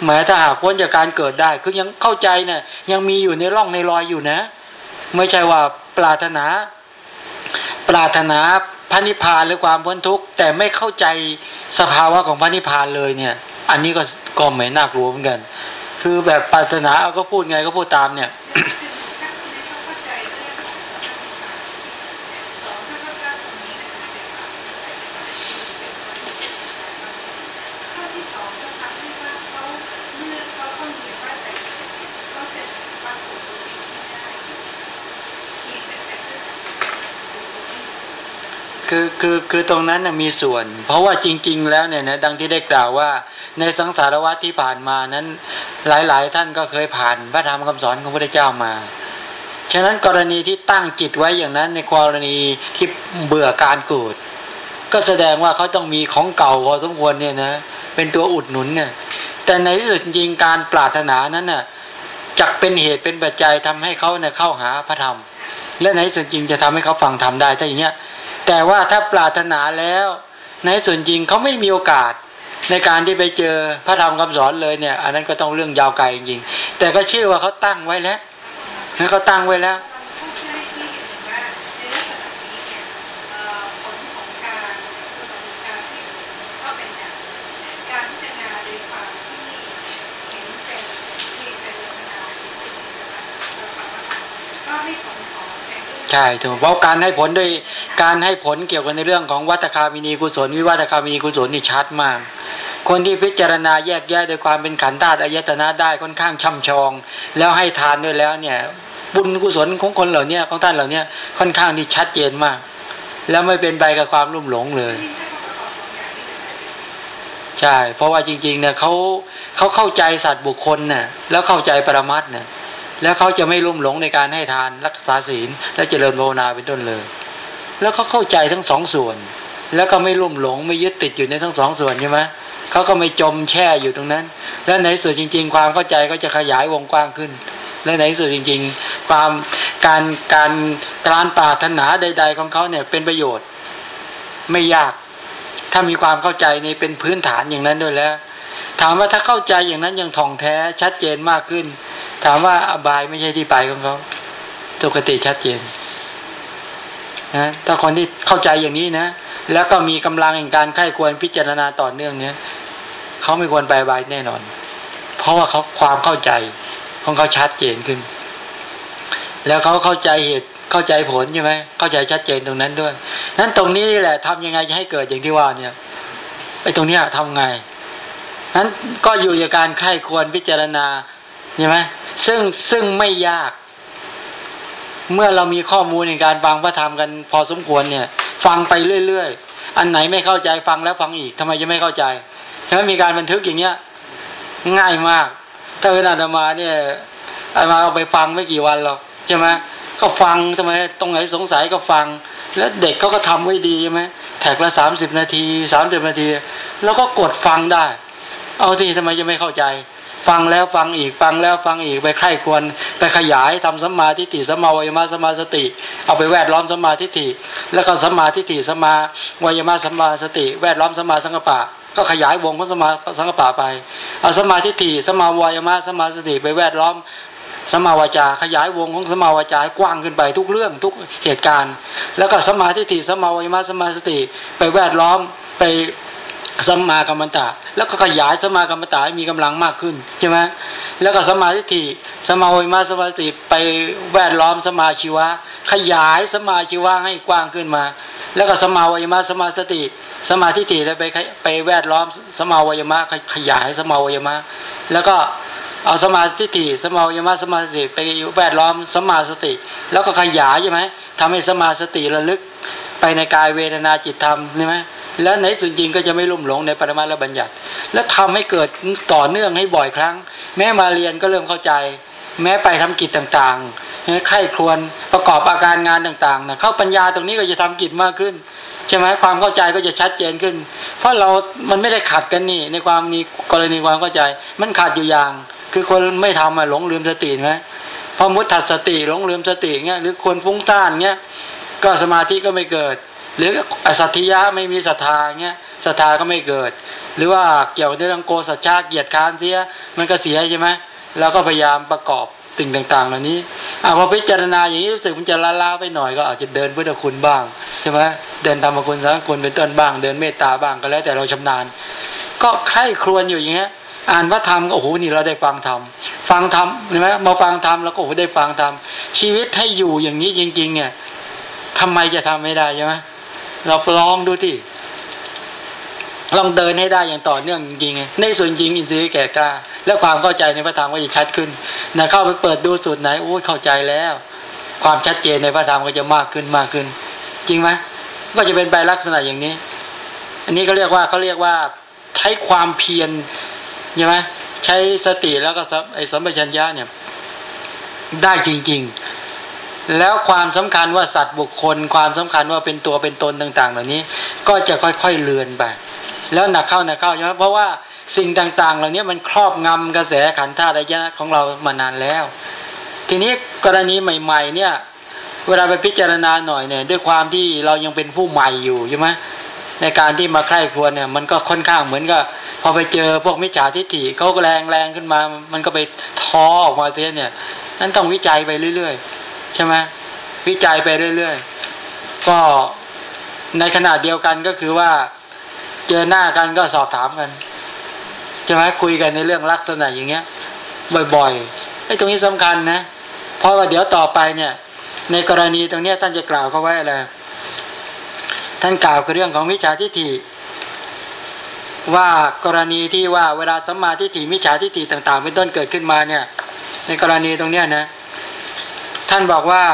แม้ถ้าหากพ้นจากการเกิดได้คือยังเข้าใจเนี่ยยังมีอยู่ในร่องในรอยอยู่นะ ไม่ใช่ว่าปรารถนา ปรารถนา พระนิพพานหรือความพ้นทุกข์แต่ไม่เข้าใจสภาวะของพระนิพพานเลยเนี่ย อันนี้ก็ก็ไม่น่ากลัวเหมือนกัน คือแบบปรารถนาเอาก็พูดไงก็พูดตามเนี่ย คือคือคือตรงนั้นมีส่วน เพราะว่าจริง ๆ แล้วเนี่ยนะดังที่ได้กล่าวว่า ในสังสารวัตที่ผ่านมานั้น หลายๆ ท่านก็เคยผ่านพระธรรมคำสอนของพระเจ้ามา ฉะนั้นกรณีที่ตั้งจิตไว้อย่างนั้นในกรณีที่เบื่อการกิดก็แสดงว่าเขาต้องมีของเก่าพอสมควรเนี่ยนะเป็นตัวอุดหนุนเนี่ยแต่ในที่สุดจริงการปรารถนานั้นน่ะจักเป็นเหตุเป็นปัจจัยทำให้เขาเนี่ยเข้าหาพระธรรมและในที่สุดจริงจะทำให้เขาฟังธรรมได้ ถ้าอย่างเงี้ย แต่ว่าถ้าปรารถนาแล้ว ในส่วนจริงเขาไม่มีโอกาสในการที่ไปเจอพระธรรมคำสอนเลยเนี่ย อันนั้นก็ต้องเรื่องยาวไกลจริงๆแต่ก็เชื่อว่าเขาตั้งไว้แล้วเขาตั้งไว้แล้ว ใช่ถูกเพราะการให้ผลด้วยการให้ผลเกี่ยวกับในเรื่องของวัตคามินีกุศล วิวัตคามินีกุศลนี่ชัดมาก คนที่พิจารณาแยกแยะโดยความเป็นขันธ์ธาตุอายตนะได้ค่อนข้างช่ำชอง แล้วให้ทานด้วยแล้วเนี่ยบุญกุศลของคนเหล่านี้ของท่านเหล่านี้ค่อนข้างที่ชัดเจนมาก แล้วไม่เป็นไปกับความรุ่มหลงเลยใช่เพราะว่าจริงๆเนี่ยเขาเขาเข้าใจสัตว์บุคคลเนี่ยแล้วเข้าใจปรมัตเนี่ย แล้วเขาจะไม่ลุ่มหลงในการให้ทานรักษาศีล และเจริญภาวนาเป็นต้นเลย แล้วเขาเข้าใจทั้งสองส่วน แล้วก็ไม่ลุ่มหลงไม่ยึดติดอยู่ในทั้งสองส่วนใช่ไหมเขาก็ไม่จมแช่อยู่ตรงนั้น แล้วในส่วนจริง ๆ ความเข้าใจก็จะขยายวงกว้างขึ้น และในส่วนจริง ๆ ความการการการปรารถนาใด ๆ ของเขาเนี่ยเป็นประโยชน์ ไม่ยาก ถ้ามีความเข้าใจในเป็นพื้นฐานอย่างนั้นด้วยแล้ว ถามว่าถ้าเข้าใจอย่างนั้นยังท่องแท้ชัดเจนมากขึ้น ถามว่าอบายไม่ใช่ที่ไปของเขาสุกติชัดเจนนะถ้าคนที่เข้าใจอย่างนี้นะ แล้วก็มีกำลังแห่งการไข้ควรพิจารณาต่อเนื่องเนี้ยเขาไม่ควรไปบายแน่นอน เพราะว่าเขาความเข้าใจของเขาชัดเจนขึ้น แล้วเขาเข้าใจเหตุเข้าใจผลใช่ไหมเข้าใจชัดเจนตรงนั้นด้วยนั้นตรงนี้แหละทำยังไงจะให้เกิดอย่างที่ว่าเนี่ยไอ้ตรงเนี้ยทำไง นั้นก็อยู่ในการไข้ควรพิจารณาใช่ไหมซึ่งซึ่งไม่ยาก เมื่อเรามีข้อมูลในการฟังพระธรรมกันพอสมควรเนี่ย ฟังไปเรื่อยๆ อันไหนไม่เข้าใจฟังแล้วฟังอีกทำไมจะไม่เข้าใจใช่ไหมมีการบันทึกอย่างเงี้ย ง่ายมาก ถ้าเวลาธรรมาเนี่ยอามาเอาไปฟังไม่กี่วันหรอกใช่ไหมก็ฟังทำไมตรงไหนสงสัยก็ฟัง แล้วเด็กเขาก็ทำไว้ดีใช่ไหมแท็กละสามสิบนาทีสามสิบนาที แล้วก็กดฟังได้ เอาที่ทำไมจะไม่เข้าใจ ฟังแล้วฟังอีกฟังแล้วฟังอีกไปไข้ควรไปขยายทำสมาธิฏฐิสมาวยมาสมาสติ เอาไปแวดล้อมสมาธิฏฐิแล้วก็สมาธิฏฐิสมาวยมาสมาสติ แวดล้อมสมาสังกปะก็ขยายวงของสมาสังกปะไปเอาสมาธิฏฐิสมาวายมาสมาสติไปแวดล้อมสมาวาจา ขยายวงของสมาวาจากว้างขึ้นไปทุกเรื่องทุกเหตุการณ์ แล้วก็สมาธิฏฐิสมาวายมาสมาสติ ไปแวดล้อมไป สัมมากรรมตะ แล้วก็ขยายสมากรรมตะให้มีกำลังมากขึ้นใช่ไหมแล้วก็สมาธิฏฐิสมาวิมาสมาธิไปแวดล้อมสมาชีวะ ขยายสมาชีวะให้กว้างขึ้นมา แล้วก็สมาวิมาสมาสติ สมาธิฏฐิแล้วไปไปแวดล้อมสมาวิมะขยายสมาวิมะแล้วก็เอาสมาธิิสมาวิมะสมาสติไปแวดล้อมสมาสติ แล้วก็ขยายใช่ไหมทำให้สมาสติระลึกไปในกายเวทนาจิตธรรมใช่ไหม แล้วในส่วนจริงก็จะไม่ลุ่มหลงในปรมาและบัญญัติ และทำให้เกิดต่อเนื่องให้บ่อยครั้ง แม้มาเรียนก็เริ่มเข้าใจ แม้ไปทำกิจต่างๆไข้ครวนประกอบอาการงานต่างๆนะเข้าปัญญาตรงนี้ก็จะทำกิจมากขึ้นใช่ไหมความเข้าใจก็จะชัดเจนขึ้น เพราะเรา มันไม่ได้ขัดกันนี่ในความมีกรณีความเข้าใจ มันขัดอยู่อย่าง คือคนไม่ทำมาหลงลืมสติไหมพอมุดถัดสติหลงลืมสติเงี้ยหรือคนฟุ้งซ่านเงี้ยก็สมาธิก็ไม่เกิด หรืออสัตยะไม่มีศรัทธาเงี้ยศรัทธาก็ไม่เกิด หรือว่าเกี่ยวกับเรื่องโกสัจฉาเกียรติค้านเสียมันก็เสียใช่ไหมแล้วก็พยายามประกอบสิ่งต่างๆเหล่านี้อ่าพอพิจารณาอย่างนี้รู้สึกมันจะละลาไปหน่อยก็อาจจะเดินพุทธคุณบ้างใช่ไหมเดินธรรมคุณสังคุณเป็นต้นบ้าง เดินเมตตาบ้างก็แล้วแต่เราชำนาญ ก็ใคร่ครวญอยู่อย่างเงี้ยอ่านว่าธรรมโอ้โหนี่เราได้ฟังธรรมฟังธรรมใช่ไหมมาฟังธรรมแล้วก็โอ้โหได้ฟังธรรมชีวิตให้อยู่อย่างนี้จริงๆเนี่ยทำไมจะทำไม่ได้ใช่ไหม เราลองดูที่ลองเดินให้ได้อย่างต่อเนื่องจริงๆในส่วนจริงอินทรีย์แก่กล้า แล้วความเข้าใจในพระธรรมก็จะชัดขึ้นนะเข้าไปเปิดดูสูตรไหนโอ้ยเข้าใจแล้ว ความชัดเจนในพระธรรมก็จะมากขึ้นมากขึ้น จริงไหมก็จะเป็นไปลักษณะอย่างนี้ อันนี้เขาเรียกว่าเขาเรียกว่าใช้ความเพียรใช่ไหมใช้สติแล้วก็ไอ้สัมปชัญญะเนี่ย ได้จริง ๆ แล้วความสำคัญว่าสัตว์บุคคล ความสำคัญว่าเป็นตัวเป็นตนต่าง ๆ เหล่านี้ ก็จะค่อยๆเลือนไป แล้วหนักเข้าหนักเข้าใช่ไหมเพราะว่าสิ่งต่าง ๆ เหล่านี้มันครอบงำกระแสขันธ์ธาตุระยะของเรามานานแล้ว ทีนี้กรณีใหม่ ๆ เนี่ย เวลาไปพิจารณาหน่อยเนี่ยด้วยความที่เรายังเป็นผู้ใหม่อยู่ใช่ไหมในการที่มาใคร่ครวญเนี่ยมันก็ค่อนข้างเหมือนกับพอไปเจอพวกมิจฉาทิฏฐิเขาแรงแรงขึ้นมา มันก็ไปท้อออกมาเสียเนี่ยนั้นต้องวิจัยไปเรื่อย ๆ ใช่ไหมวิจัยไปเรื่อยๆ ก็ในขณะเดียวกันก็คือว่าเจอหน้ากันก็สอบถามกันใช่ไหมคุยกันในเรื่องลักษณะอย่างเงี้ย บ่อยๆไอ้ตรงนี้สำคัญนะเพราะว่าเดี๋ยวต่อไปเนี่ย ในกรณีตรงเนี้ยท่านจะกล่าวเขาไว้อะไรท่านกล่าวคือเรื่องของมิจฉาทิฏฐิว่ากรณีที่ว่าเวลาสัมมาทิฏฐิมิจฉาทิฏฐิต่าง ๆ เป็นต้นเกิดขึ้นมาเนี่ย ในกรณีตรงเนี้ยนะ ท่านบอกว่า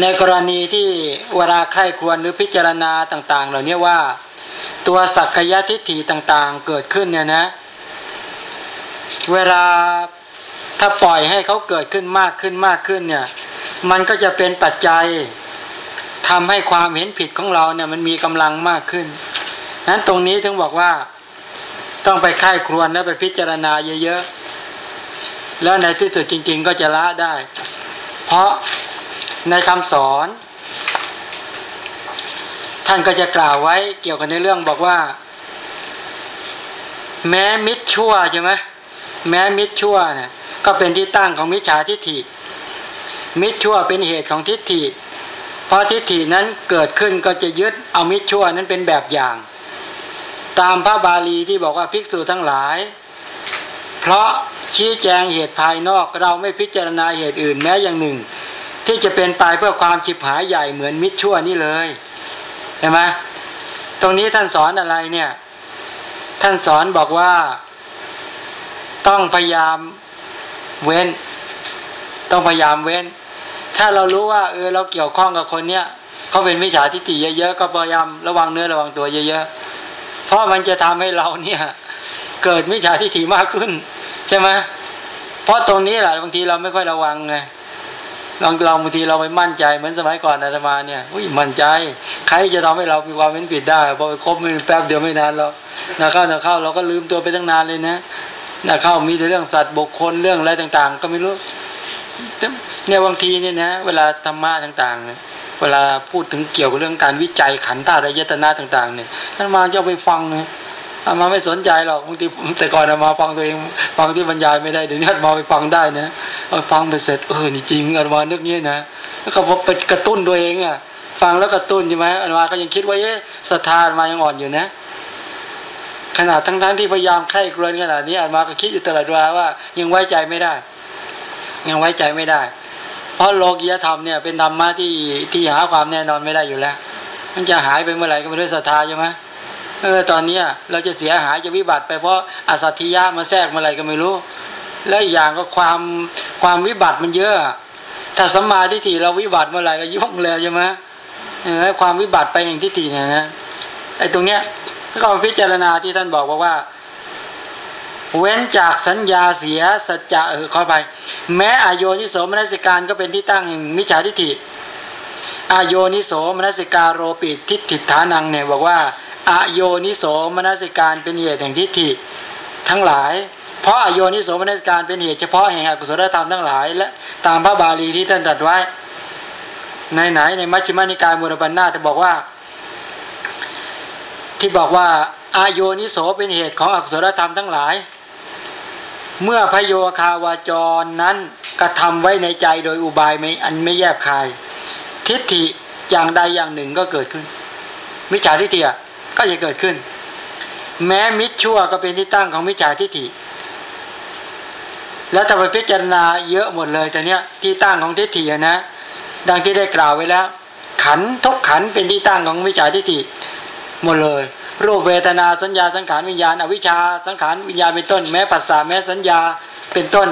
ในกรณีที่เวลาใครควรหรือพิจารณาต่าง ๆ เหล่านี้ว่า ตัวสักกายทิฏฐิต่างๆ เกิดขึ้นเนี่ยนะ เวลาถ้าปล่อยให้เขาเกิดขึ้นมากขึ้นมากขึ้นเนี่ย มันก็จะเป็นปัจจัยทำให้ความเห็นผิดของเราเนี่ยมันมีกำลังมากขึ้นนั้นตรงนี้ถึงบอกว่า ต้องไปค่ายครวนแล้วไปพิจารณาเยอะๆ แล้วในที่สุดจริง ๆ ก็จะละได้ เพราะในคำสอน ท่านก็จะกล่าวไว้เกี่ยวกับในเรื่องบอกว่า แม้มิตรชั่วใช่ไหมแม้มิตรชั่วเนี่ยก็เป็นที่ตั้งของมิจฉาทิฏฐิ มิจชั่วเป็นเหตุของทิฏฐิ เพราะทิฏฐินั้นเกิดขึ้นก็จะยึดเอามิจชั่วนั้นเป็นแบบอย่าง ตามพระบาลีที่บอกว่าภิกษุทั้งหลาย เพราะชี้แจงเหตุภายนอกเราไม่พิจารณาเหตุอื่นแม้อย่างหนึ่ง ที่จะเป็นไปเพื่อความฉิบหายใหญ่เหมือนมิจชั่วนี่เลยเห็นไหมตรงนี้ท่านสอนอะไรเนี่ย ท่านสอนบอกว่า ต้องพยายามเว้น ต้องพยายามเว้น ถ้าเรารู้ว่า เออเราเกี่ยวข้องกับคนเนี้ยเขาเป็นมิจฉาทิฏฐิเยอะๆก็พยายามระวังเนื้อระวังตัวเยอะๆเพราะมันจะทำให้เราเนี่ย เกิดมิจฉาทิฏฐิมากขึ้น ใช่ไหมเพราะตรงนี้แหละบางทีเราไม่ค่อยระวังไงลองเราบางทีเราไม่มั่นใจเหมือนสมัยก่อนอาตมาเนี่ยอุ้ยมั่นใจ ใครจะทำให้เรามีความเป็นผิดได้พอไปคบมันแป๊บเดียวไม่นานเรานะเข้านะเข้าเราก็ลืมตัวไปตั้งนานเลยนะนะเข้ามีแต่เรื่องสัตว์บุคคลเรื่องอะไรต่างๆ ก็ไม่รู้เนี่ยบางทีเนี่ยนะเวลาธรรมะต่างๆเนี่ยเวลาพูดถึงเกี่ยวกับเรื่องการวิจัยขันธ์ธาตุยตนาต่าง ๆ เนี่ยท่านมาจะไปฟังเนี่ยมาไม่สนใจหรอกบางทีแต่ก่อนอามาฟังตัวเอง ฟังที่บรรยายไม่ได้เดี๋ยวนี้มาไปฟังได้นะฟังไปเสร็จเออนี่จริงอามาเรื่องนี้นะแล้วก็ไปกระตุ้นตัวเองอะ ฟังแล้วกระตุ้นใช่ไหมอามาก็ยังคิดว่าเอ๊ะศรัทธามายังอ่อนอยู่นะ ขนาดทั้งๆทที่พยายามไข้กรวนขนาดนี้อามาก็คิดอยู่ตลอดเวลาว่า ยังไว้ใจไม่ได้ ยังไว้ใจไม่ได้ เพราะโลกียธรรมเนี่ยเป็นธรรมะที่ที่หาความแน่นอนไม่ได้อยู่แล้ว มันจะหายไปเมื่อไหร่ก็ไม่รู้ศรัทธาใช่ไหม เออตอนเนี้ยเราจะเสียหายจะวิบัติไปเพราะอสัตถิยะมาแทรกมื่อไรก็ไม่รู้ แล้วอย่างก็ความความวิบัติมันเยอะ ถ้าสมาธิฏฐิเราวิบัติเมื่อไหร่ก็ยุ่งเลยใช่ไหมเออความวิบัติไปอย่างทิฏฐิเนี่ยนะไอ้ตรงเนี้ยก็พิจารณาที่ท่านบอกว่าเว้นจากสัญญาเสียสัจจะเออขอไป แม้อโยนิโสมนัสิการก็เป็นที่ตั้งแห่งมิจฉาทิฏฐิอโยนิโสมนัสิการโรปิทิฏฐิฐานังเนี่ยบอกว่า อโยนิโสมนสิการเป็นเหตุแห่งทิฏฐิทั้งหลาย เพราะอโยนิโสมนสิการเป็นเหตุเฉพาะแห่งอกุศลธรรมทั้งหลาย และตามพระบาลีที่ท่านตรัสไว้ ในไหนในมัชฌิมานิกายมูลปัญนาจะบอกว่า ที่บอกว่าอโยนิโสเป็นเหตุของอกุศลธรรมทั้งหลาย เมื่อพโยคาวาจรนั้นกระทำไว้ในใจโดยอุบายไม่อันไม่แยบคาย ทิฏฐิอย่างใดอย่างหนึ่งก็เกิดขึ้นมิจฉาทิฏฐิอะ ก็จะเกิดขึ้น แม้มิจชั่วก็เป็นที่ตั้งของมิจฉาทิฏฐิ แล้วถ้าไปพิจารณาเยอะหมดเลยแต่เนี้ยที่ตั้งของทิฏฐินะ ดังที่ได้กล่าวไว้แล้ว ขันทุกขันเป็นที่ตั้งของมิจฉาทิฏฐิหมดเลย รูปเวทนาสัญญาสังขารวิญญาณอวิชชาสังขารวิญญาณเป็นต้น แม้ปัสสาแม้สัญญาเป็นต้น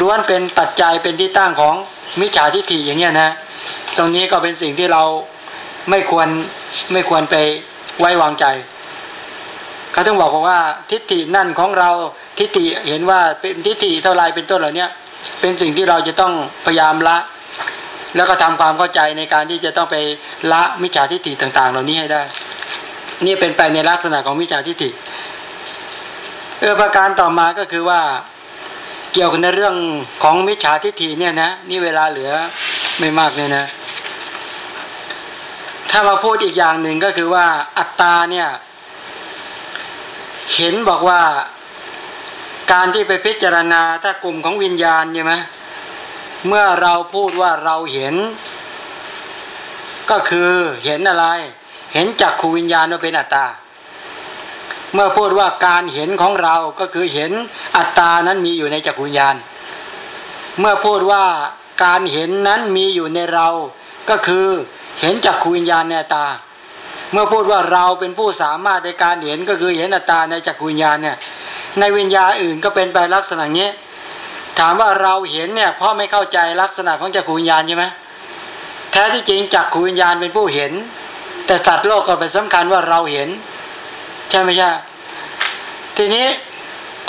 ล้วนเป็นปัจจัยเป็นที่ตั้งของมิจฉาทิฏฐิอย่างเงี้ยนะ ตรงนี้ก็เป็นสิ่งที่เราไม่ควรไม่ควรไป ไว้วางใจเขาต้องบอกว่า ทิฏฐินั่นของเราทิฏฐิเห็นว่าเป็นทิฏฐิเท่าไรเป็นต้นเหล่านี้เป็นสิ่งที่เราจะต้องพยายามละ แล้วก็ทำความเข้าใจในการที่จะต้องไปละมิจฉาทิฏฐิต่าง ๆ เหล่านี้ให้ได้ นี่เป็นไปในลักษณะของมิจฉาทิฏฐิเออประการต่อมาก็คือว่าเกี่ยวกับในเรื่องของมิจฉาทิฏฐิเนี่ยนะ นี่เวลาเหลือไม่มากเนี่ยนะ ถ้ามาพูดอีกอย่างหนึ่งก็คือว่าอัตตาเนี่ย เห็นบอกว่าการที่ไปพิจารณาถ้ากลุ่มของวิญญาณใช่ไหมเมื่อเราพูดว่าเราเห็น ก็คือเห็นอะไร เห็นจักขูวิญญาณว่าเป็นอัตตา เมื่อพูดว่าการเห็นของเราก็คือเห็นอัตตานั้นมีอยู่ในจักขูวิญญาณ เมื่อพูดว่าการเห็นนั้นมีอยู่ในเราก็คือ เห็นจักขูวิญญาณในตา เมื่อพูดว่าเราเป็นผู้สามารถในการเห็นก็คือเห็นอตตาในจักขูวิญญาณเนี่ย ในวิญญาณอื่นก็เป็นไปลักษณะนี้ ถามว่าเราเห็นเนี่ย เพราะไม่เข้าใจลักษณะของจักรวิญญาณใช่ไหมแท้ที่จริงจักรวิญญาณเป็นผู้เห็น แต่สัตว์โลกก็เป็นสำคัญว่าเราเห็น ใช่ไหมใช่ทีนี้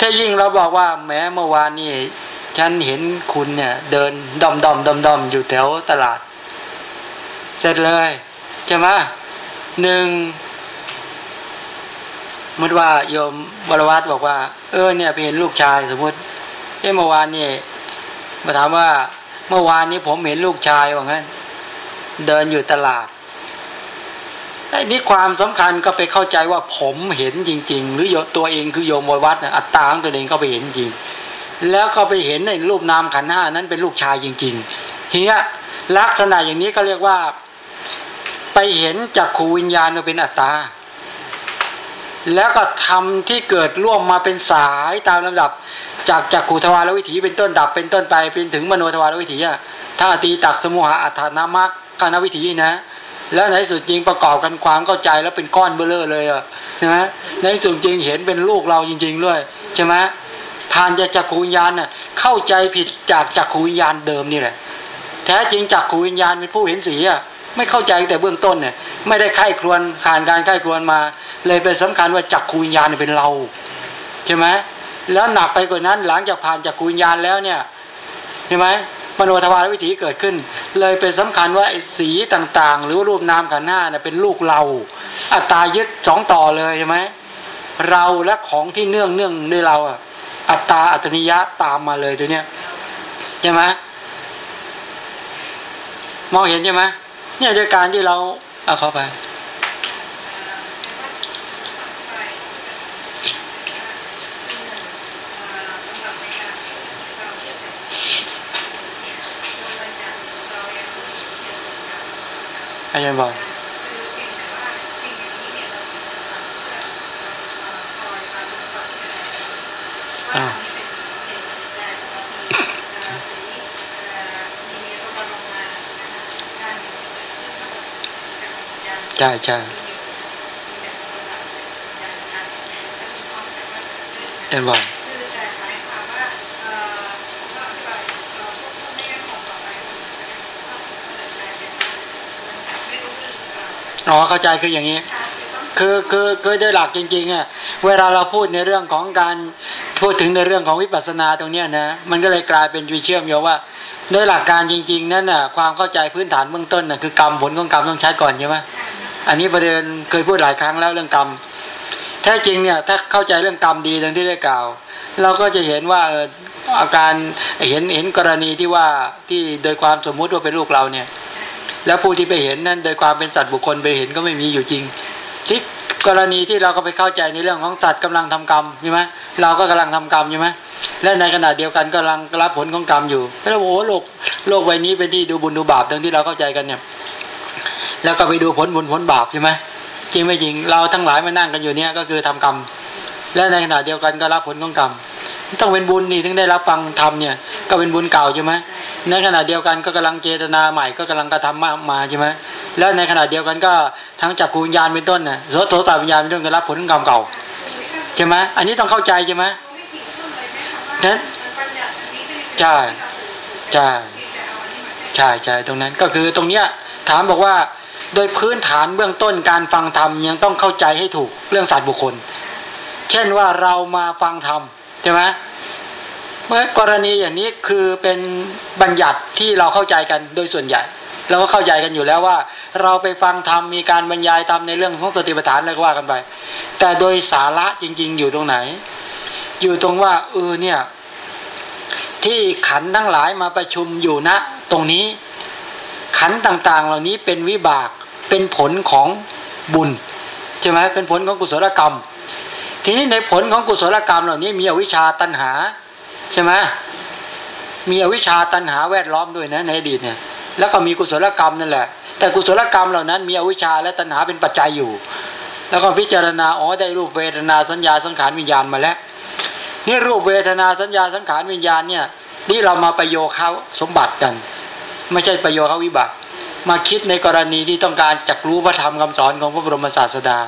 ถ้ายิ่งเราบอกว่าแม้เมื่อวานนี้ฉันเห็นคุณเนี่ย เดินดอมดอมดอมดอมอยู่แถวตลาด สร็จเลยใช่ไหมหนึ่งมุดว่าโยมบรวัตบอกว่า เออเนี่ยไปเห็นลูกชายสมมติเมื่อวานนี่มาถามว่าเมื่อวานนี้ผมเห็นลูกชายว่างั้น เดินอยู่ตลาดไอ้นี่ความสำคัญก็ไปเข้าใจว่าผมเห็นจริง ๆ หรือโยตัวเองคือโยมบรวัดนะอัตตาของตัวเองก็ไปเห็นจริง แล้วก็ไปเห็นในรูปนามขันห้านั้นเป็นลูกชายจริง ๆ เฮียลักษณะอย่างนี้ก็เรียกว่า ไปเห็นจากขูวิญญาณเป็นอัตตา แล้วก็ทำที่เกิดร่วมมาเป็นสายตามลำดับ จากจากขูทวารวิถีเป็นต้นดับเป็นต้นไปเป็นถึงมโนทวารวิถีอะถ้าตีตักสมุหะอัฏฐานามักกานวิถีนะแล้วในสุดจริงประกอบกันความเข้าใจแล้วเป็นก้อนเบลอเลยอะใช่ไหมในสุดจริงเห็นเป็นลูกเราจริง ๆ ด้วยใช่ไหมผ่านจากจักขูวิญญาณน่ะเข้าใจผิดจากจักขูวิญญาณเดิมนี่แหละ แท้จริงจักขูวิญญาณเป็นผู้เห็นสีอะ ไม่เข้าใจแต่เบื้องต้นเนี่ย ไม่ได้ไข้ครวนผ่านการไข้ครวนมา เลยเป็นสำคัญว่าจักขูวิญญาณเป็นเราใช่ไหมแล้วหนักไปกว่านั้นหลังจากผ่านจากกุญญาณแล้วเนี่ยเห็นไหมมโนทวารวิถีเกิดขึ้น เลยเป็นสำคัญว่าสีต่างๆ หรือรูปนามขันหน้าเนี่ยเป็นลูกเรา อัตตายึดสองต่อเลยใช่ไหมเราและของที่เนื่องเนื่องด้วยเราอะอัตตาอัตนิยะตามมาเลยตัวเนี้ยใช่ไหมมองเห็นใช่ไหม เนี่ยด้วยการที่เราเอาเข้าไป อาจารย์บอก ใช่ใช่เอ็นบอกอ๋อเข้าใจคืออย่างนี้ คือคือคือโดยหลักจริงๆอะเวลาเราพูดในเรื่องของการพูดถึงในเรื่องของวิปัสสนาตรงเนี้ยนะมันก็เลยกลายเป็นจุดเชื่อมโยงว่าโดยหลักการจริง ๆ นั่นน่ะความเข้าใจพื้นฐานเบื้องต้นน่ะคือกรรมผลของกรรมต้องใช้ก่อนใช่ไหม อันนี้ประเด็นเคยพูดหลายครั้งแล้วเรื่องกรรมแท้จริงเนี่ยถ้าเข้าใจเรื่องกรรมดีดังที่ได้กล่าว เราก็จะเห็นว่าอาการเห็นเห็นกรณีที่ว่าที่โดยความสมมุติว่าเป็นลูกเราเนี่ย แล้วผู้ที่ไปเห็นนั้นโดยความเป็นสัตว์บุคคลไปเห็นก็ไม่มีอยู่จริงที่กรณีที่เราก็ไปเข้าใจในเรื่องของสัตว์กำลังทำกรรมใช่ไหมเราก็กำลังทำกรรมใช่ไหมและในขณะเดียวกันกำลังรับผลของกรรมอยู่แล้วโอ้โหโลกโลกใบนี้เป็นที่ดูบุญดูบาปดังที่เราเข้าใจกันเนี่ย แล้วก็ไปดูผลบุญผลบาปใช่ไหมจริงไม่จริง เราทั้งหลายมานั่งกันอยู่เนี่ยก็คือทำกรรม และในขณะเดียวกันก็รับผลของกรรมต้องเป็นบุญนี่ถึงได้รับฟังธรรมเนี่ยก็เป็นบุญเก่าใช่ไหมในขณะเดียวกันก็กำลังเจตนาใหม่ก็กำลังกระทำมามาใช่ไหมแล้วในขณะเดียวกันก็ทั้งจักรวิญญาณเป็นต้นน่ะโสโถตาวิญญาณเป็นต้นก็รับผลของกรรมเก่าใช่ไหมอันนี้ต้องเข้าใจใช่ไหมนั้นใช่ใช่ใช่ใช่ตรงนั้นก็คือตรงเนี้ย ถามบอกว่า โดยพื้นฐานเบื้องต้นการฟังธรรมยังต้องเข้าใจให้ถูกเรื่องสัตว์บุคคล เช่นว่าเรามาฟังธรรมใช่ไหมเมื่อกรณีอย่างนี้คือเป็นบัญญัติที่เราเข้าใจกันโดยส่วนใหญ่ เราก็เข้าใจกันอยู่แล้วว่า เราไปฟังธรรมมีการบรรยายธรรมในเรื่องของสติปัฏฐานอะไรก็ว่ากันไป แต่โดยสาระจริง ๆ อยู่ตรงไหน อยู่ตรงว่าเออเนี่ย ที่ขันทั้งหลายมาประชุมอยู่ณตรงนี้ ขันต่างๆ เหล่านี้เป็นวิบากเป็นผลของบุญใช่ไหมเป็นผลของกุศลกรรม ทีนี้ในผลของกุศลกรรมเหล่านี้มีอวิชชาตันหาใช่ไหมมีอวิชชาตันหาแวดล้อมด้วยนะในอดีตเนี่ยแล้วก็มีกุศลกรรมนั่นแหละ แต่กุศลกรรมเหล่านั้น มีอวิชชาและตันหาเป็นปัจจัยอยู่ แล้วก็พิจารณาอ๋อได้รูปเวทนาสัญญาสังขารวิญญาณมาแล้วนี่รูปเวทนาสัญญาสังขารวิญญาณเนี่ยนี่เรามาประโยชน์เขาสมบัติกัน ไม่ใช่ประโยชน์เขาวิบัติ มาคิดในกรณีที่ต้องการจักรู้พระธรรมคำสอนของพระบรมศาสดา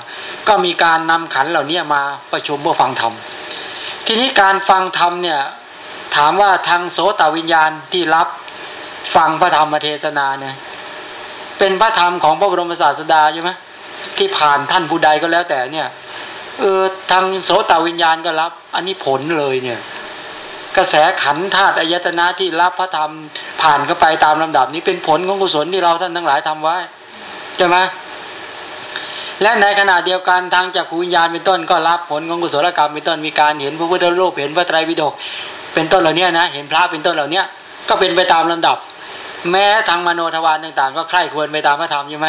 ก็มีการนำขันเหล่านี้มาประชุมเพื่อฟังธรรมทีนี้การฟังธรรมเนี่ยถามว่าทางโสตวิญญาณที่รับฟังพระธรรมเทศนาเนี่ยเป็นพระธรรมของพระบรมศาสดาใช่ไหมที่ผ่านท่านผู้ใดก็แล้วแต่เนี่ยเออทางโสตวิญญาณก็รับ อันนี้ผลเลยเนี่ย กระแสขันธาตุอายตนะที่รับพระธรรมผ่านเข้าไปตามลำดับนี้เป็นผลของกุศลที่เราท่านทั้งหลายทำไว้ใช่ไหมและในขณะเดียวกันทางจากขวิญญาณเป็นต้นก็รับผลของกุศลกรรมเป็นต้นมีการเห็นพระพุทธรูปเห็นพระไตรปิฎกเป็นต้นเหล่านี้นะเห็นพระเป็นต้นเหล่านี้ก็เป็นไปตามลำดับ แม้ทางมโนทวารต่างๆ ก็ใคร่ควรไปตามพระธรรมใช่ไหม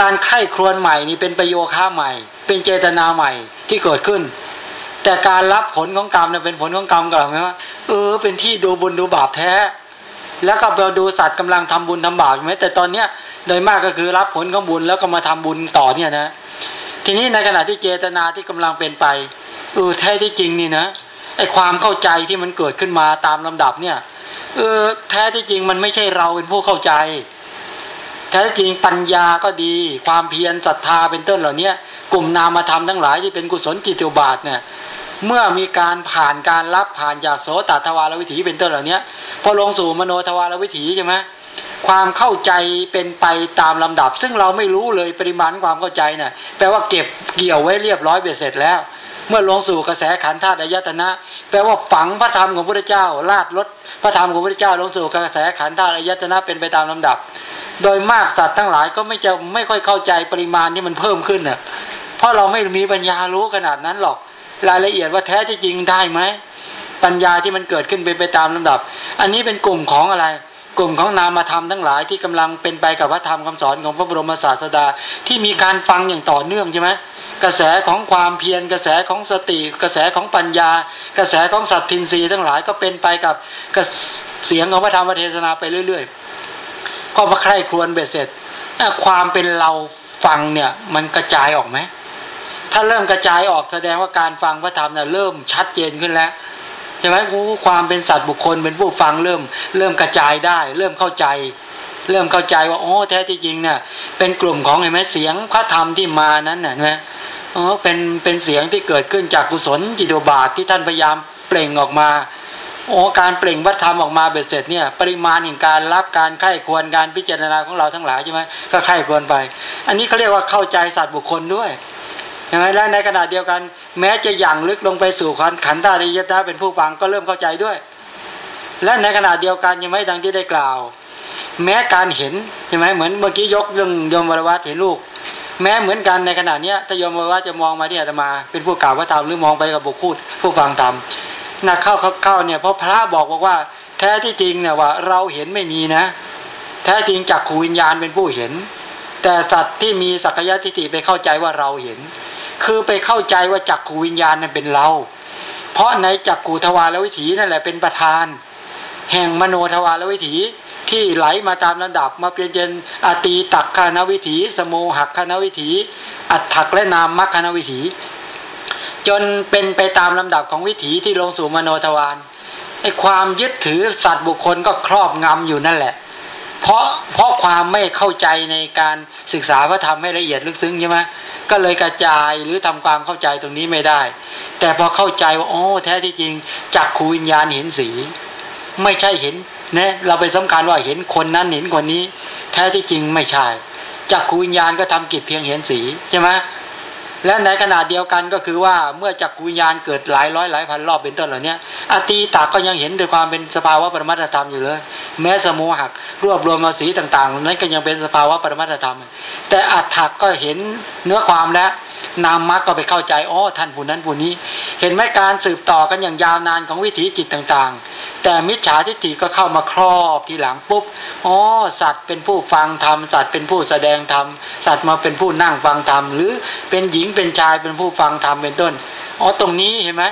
การใคร่ครวญใหม่นี่เป็นประโยค่าใหม่ เป็นเจตนาใหม่ที่เกิดขึ้น แต่การรับผลของกรรมเนี่ยเป็นผลของกรรมกล่าวไหมว่าเออ เป็นที่ดูบุญดูบาปแท้ แล้วก็เราดูสัตว์กำลังทำบุญทำบาปไหมแต่ตอนเนี้ยโดยมากก็คือรับผลของบุญแล้วก็มาทำบุญต่อเนี่ยนะ ทีนี้ในขณะที่เจตนาที่กำลังเป็นไปเออแท้ที่จริงนี่นะไอความเข้าใจที่มันเกิดขึ้นมาตามลำดับเนี่ยเออแท้ที่จริงมันไม่ใช่เราเป็นผู้เข้าใจ แท้จริงปัญญาก็ดี ความเพียรศรัทธาเป็นต้นเหล่านี้กลุ่มนามธรรมทั้งหลายที่เป็นกุศลจิตุบาทเนี่ยเมื่อมีการผ่านการรับผ่านจากโสตทวารวิถีเป็นต้นเหล่านี้พอลงสู่มโนทวารวิถีใช่ไหมความเข้าใจเป็นไปตามลำดับ ซึ่งเราไม่รู้เลยปริมาณความเข้าใจเนี่ยแปลว่าเก็บเกี่ยวไว้เรียบร้อยเบ็ดเสร็จแล้ว เมื่อลงสู่กระแสขันธ์ธาตุอายตนะ แปลว่าฝังพระธรรมของพระเจ้าลาดลดพระธรรมของพระเจ้าลงสู่กระแสขันธ์ธาตุอายตนะเป็นไปตามลำดับ โดยมากสัตว์ทั้งหลายก็ไม่จะไม่ค่อยเข้าใจปริมาณที่มันเพิ่มขึ้นน่ะ เพราะเราไม่มีปัญญารู้ขนาดนั้นหรอก รายละเอียดว่าแท้ที่จริงได้ไหมปัญญาที่มันเกิดขึ้นเป็นไปตามลำดับ อันนี้เป็นกลุ่มของอะไร กลุ่มของนามธรรมทั้งหลายที่กำลังเป็นไปกับพระธรรมคำสอนของพระบรมศาสดาที่มีการฟังอย่างต่อเนื่องใช่ไหมกระแสของความเพียรกระแสของสติ กระแสของปัญญา กระแสของสัตทินรีทั้งหลายก็เป็นไปกับกเสียงของพระธรรมเทศนาไปเรื่อย ๆ ก็มาใคร่ครวญเบ็ดเสร็จความเป็นเราฟังเนี่ย มันกระจายออกไหมถ้าเริ่มกระจายออกแสดงว่าการฟังพระธรรมเนี่ยเริ่มชัดเจนขึ้นแล้วใช่ไหมความเป็นสัตว์บุคคลเป็นผู้ฟังเริ่ม เริ่มกระจายได้ เริ่มเข้าใจ เริ่มเข้าใจว่าโอ้แท้ที่จริงเนี่ยเป็นกลุ่มของเห็นไหมเสียงพระธรรมที่มานั้นน่ะนะอ๋อเป็นเป็นเสียงที่เกิดขึ้นจากกุศลจิตบาทที่ท่านพยายามเปล่งออกมา โอ้การเปล่งวัฒธรรมออกมาเบ็ดเสร็จเนี่ยปริมาณแห่งการรับการไข้ควรการพิจารณาของเราทั้งหลายใช่ไหมก็ไข้ควรไป อันนี้เขาเรียกว่าเข้าใจสัตว์บุคคลด้วยใช่ไหมและในขณะเดียวกัน แม้จะอย่างลึกลงไปสู่ขันขันธาริยตาเป็นผู้ฟังก็เริ่มเข้าใจด้วย และในขณะเดียวกันยังไม่ดังที่ได้กล่าว แม้การเห็นใช่ไหมเหมือนเมื่อกี้ยกเรื่องโยมวรวัตเห็นลูกแม้เหมือนกันในขณะเนี้ยถ้าโยมวรวัตจะมองมาที่อาตมา เป็นผู้กล่าวพระธรรมหรือมองไปกับบุคคลผู้ฟังธรรม นักเข้าเข้าเนี่ยเพราะพระบอกบอกว่า แท้ที่จริงเนี่ยว่า เราเห็นไม่มีนะ แท้จริงจักขูวิญญาณเป็นผู้เห็น แต่สัตว์ที่มีสักยะทิฏฐิไปเข้าใจว่าเราเห็น คือไปเข้าใจว่าจักขูวิญญาณนั้นเป็นเรา เพราะในจักขูทวารวิถีนั่นแหละเป็นประธาน แห่งมโนทวารวิถีที่ไหลมาตามระดับมาเปลี่ยนเป็นอตีตักคานวิถี สโมหักคานวิถี อัตถักและนามมัคคานวิถี จนเป็นไปตามลำดับของวิถีที่ลงสู่มโนทวารไอ้ความยึดถือสัตว์บุคคลก็ครอบงำอยู่นั่นแหละ เพราะเพราะความไม่เข้าใจในการศึกษาพระธรรมให้ละเอียดลึกซึ้งใช่ไหมก็เลยกระจายหรือทำความเข้าใจตรงนี้ไม่ได้ แต่พอเข้าใจว่าโอ้แท้ที่จริงจักขูวิญญาณเห็นสี ไม่ใช่เห็นเนี่ยเราไปสำคัญว่าเห็นคนนั้นเห็นคนนี้ แท้ที่จริงไม่ใช่จักขูวิญญาณก็ทำกิจเพียงเห็นสีใช่ไหม และในขณะเดียวกันก็คือว่าเมื่อจักรวิญญาณเกิดหลายร้อยหลายพันรอบเป็นต้นเหล่านี้อตีตาก็ยังเห็นด้วยความเป็นสภาวะปรมัตถธรรมอยู่เลย แม้สมูหักรวบรวมมาสีต่างๆนั้นก็ยังเป็นสภาวะปรมัตถธรรม แต่อัตถักก็เห็นเนื้อความแล้ว นามมรรคก็ไปเข้าใจอ๋อท่านผู้นั้นผู้นี้ เห็นไหมการสืบต่อกันอย่างยาวนานของวิถีจิตต่างๆ แต่มิจฉาทิฏฐิก็เข้ามาครอบทีหลังปุ๊บอ๋อสัตว์เป็นผู้ฟังธรรมสัตว์เป็นผู้แสดงธรรมสัตว์มาเป็นผู้นั่งฟังธรรมหรือเป็นหญิงเป็นชายเป็นผู้ฟังธรรมเป็นต้นอ๋อตรงนี้เห็นไหม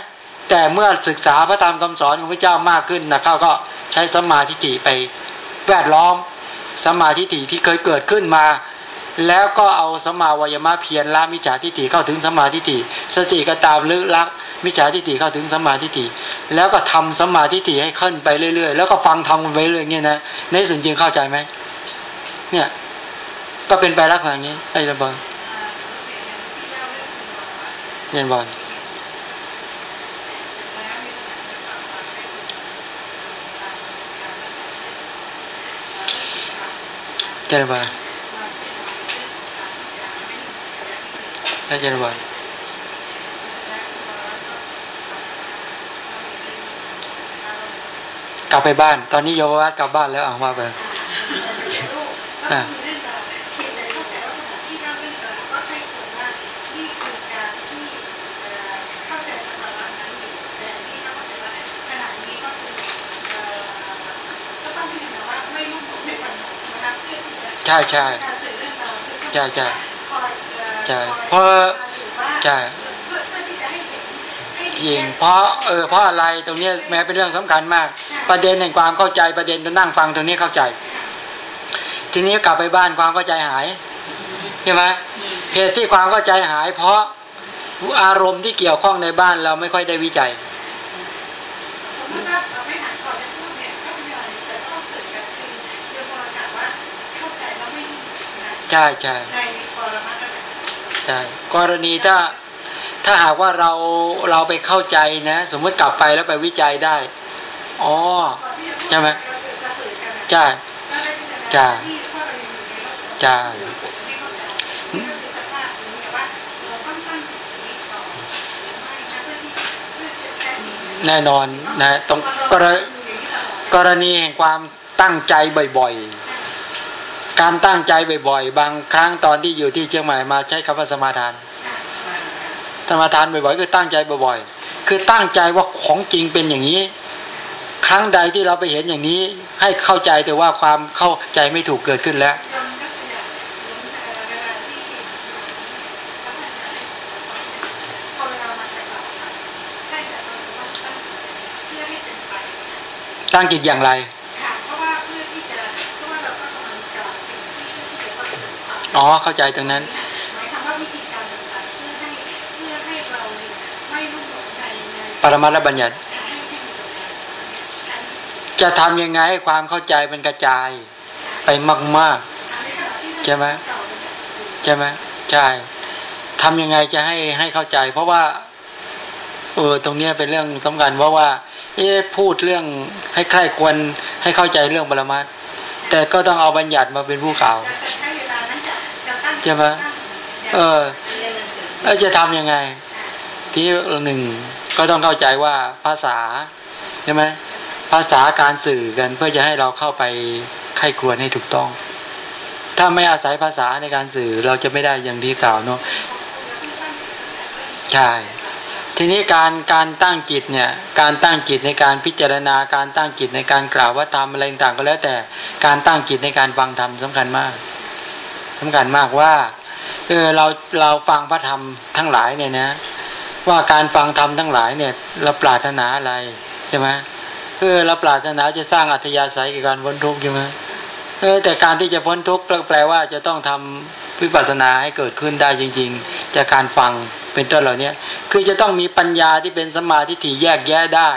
แต่เมื่อศึกษาพระธรรมคำสอนของพระเจ้ามากขึ้นนะเขาก็ใช้สมาธิไปแวดล้อมสมาธิที่เคยเกิดขึ้นมา แล้วก็เอาสมาวายมะเพียรละมิจฉาทิฏฐิเข้าถึงสมาทิฏฐิสติก็ตามลึกลักมิจฉาทิฏฐิเข้าถึงสมาทิฏฐิแล้วก็ทำสมาทิฏฐิให้ขึ้นไปเรื่อย ๆ แล้วก็ฟังทำไปเรื่อยๆเงี้ยนะในส่วนจริงเข้าใจไหมเนี่ย ก็เป็นไปลักษณะนี้ไอ้ระเบิดเย็นบอลเจริญบอล พระเจริญวันกลับไปบ้าน ตอนนี้โยวัดกลับบ้านแล้วออกมาไปอ่าใช่ใช่ใช่ใช่ ใช่เพราะใช่จริงเพราะเออเพราะอะไรตรงนี้แม้เป็นเรื่องสำคัญมาก ประเด็นแห่งความเข้าใจประเด็นจะนั่งฟังตรงนี้เข้าใจ ทีนี้กลับไปบ้านความเข้าใจหายใช่ไหมเหตุที่ความเข้าใจหาย เพราะอารมณ์ที่เกี่ยวข้องในบ้านเราไม่ค่อยได้วิจัยใช่ใช่ใช่กรณีถ้าถ้าหากว่าเราเราไปเข้าใจนะ สมมติกลับไปแล้วไปวิจัยได้อ๋อใช่ไหมใช่ใช่ใช่แน่นอนนะตรงกรกรณีแห่งความตั้งใจบ่อย ๆ การตั้งใจบ่อยๆ บางครั้งตอนที่อยู่ที่เชียงใหม่มาใช้คำว่าสมาทาน สมาทานบ่อยๆคือตั้งใจบ่อยๆ คือตั้งใจว่าของจริงเป็นอย่างนี้ ครั้งใดที่เราไปเห็นอย่างนี้ ให้เข้าใจแต่ว่าความเข้าใจไม่ถูกเกิดขึ้นแล้วตั้งจิตอย่างไร อ๋อเข้าใจตรงนั้นปรมาลบัญญัติ จะทำยังไงให้ความเข้าใจเป็นกระจาย ไปมากๆใช่ไหมใช่ไหมใช่ทำยังไงจะให้ให้เข้าใจ เพราะว่า เออตรงนี้เป็นเรื่องสำคัญเพราะว่า เอ๊พูดเรื่องให้ใครควรให้เข้าใจเรื่องปรมาตแต่ก็ต้องเอาบัญญัติมาเป็นผู้กล่าวใช่ไหมเออแล้วจะทำยังไง ที่หนึ่งก็ต้องเข้าใจว่าภาษาใช่ไหมภาษาการสื่อกันเพื่อจะให้เราเข้าไปไข้ควรให้ถูกต้อง ถ้าไม่อาศัยภาษาในการสื่อเราจะไม่ได้อย่างที่กล่าวเนาะใช่ทีนี้การการตั้งจิตเนี่ย การตั้งจิตในการพิจารณาการตั้งจิตในการกล่าวว่าทำอะไรต่างก็แล้วแต่การตั้งจิตในการฟังธรรมสาคัญมาก สำคัญมากว่าเออเราเราฟังพระธรรมทั้งหลายเนี่ยนะ ว่าการฟังธรรมทั้งหลายเนี่ยเราปรารถนาอะไรใช่ไหมเออเราปรารถนาจะสร้างอัธยาศัยกับการพ้นทุกข์ใช่ไหมเออแต่การที่จะพ้นทุกข์แปลว่าจะต้องทำวิปัสสนาให้เกิดขึ้นได้จริง ๆ จากการฟังเป็นต้นเหล่านี้คือจะต้องมีปัญญาที่เป็นสมาธิถี่แยกแยะได้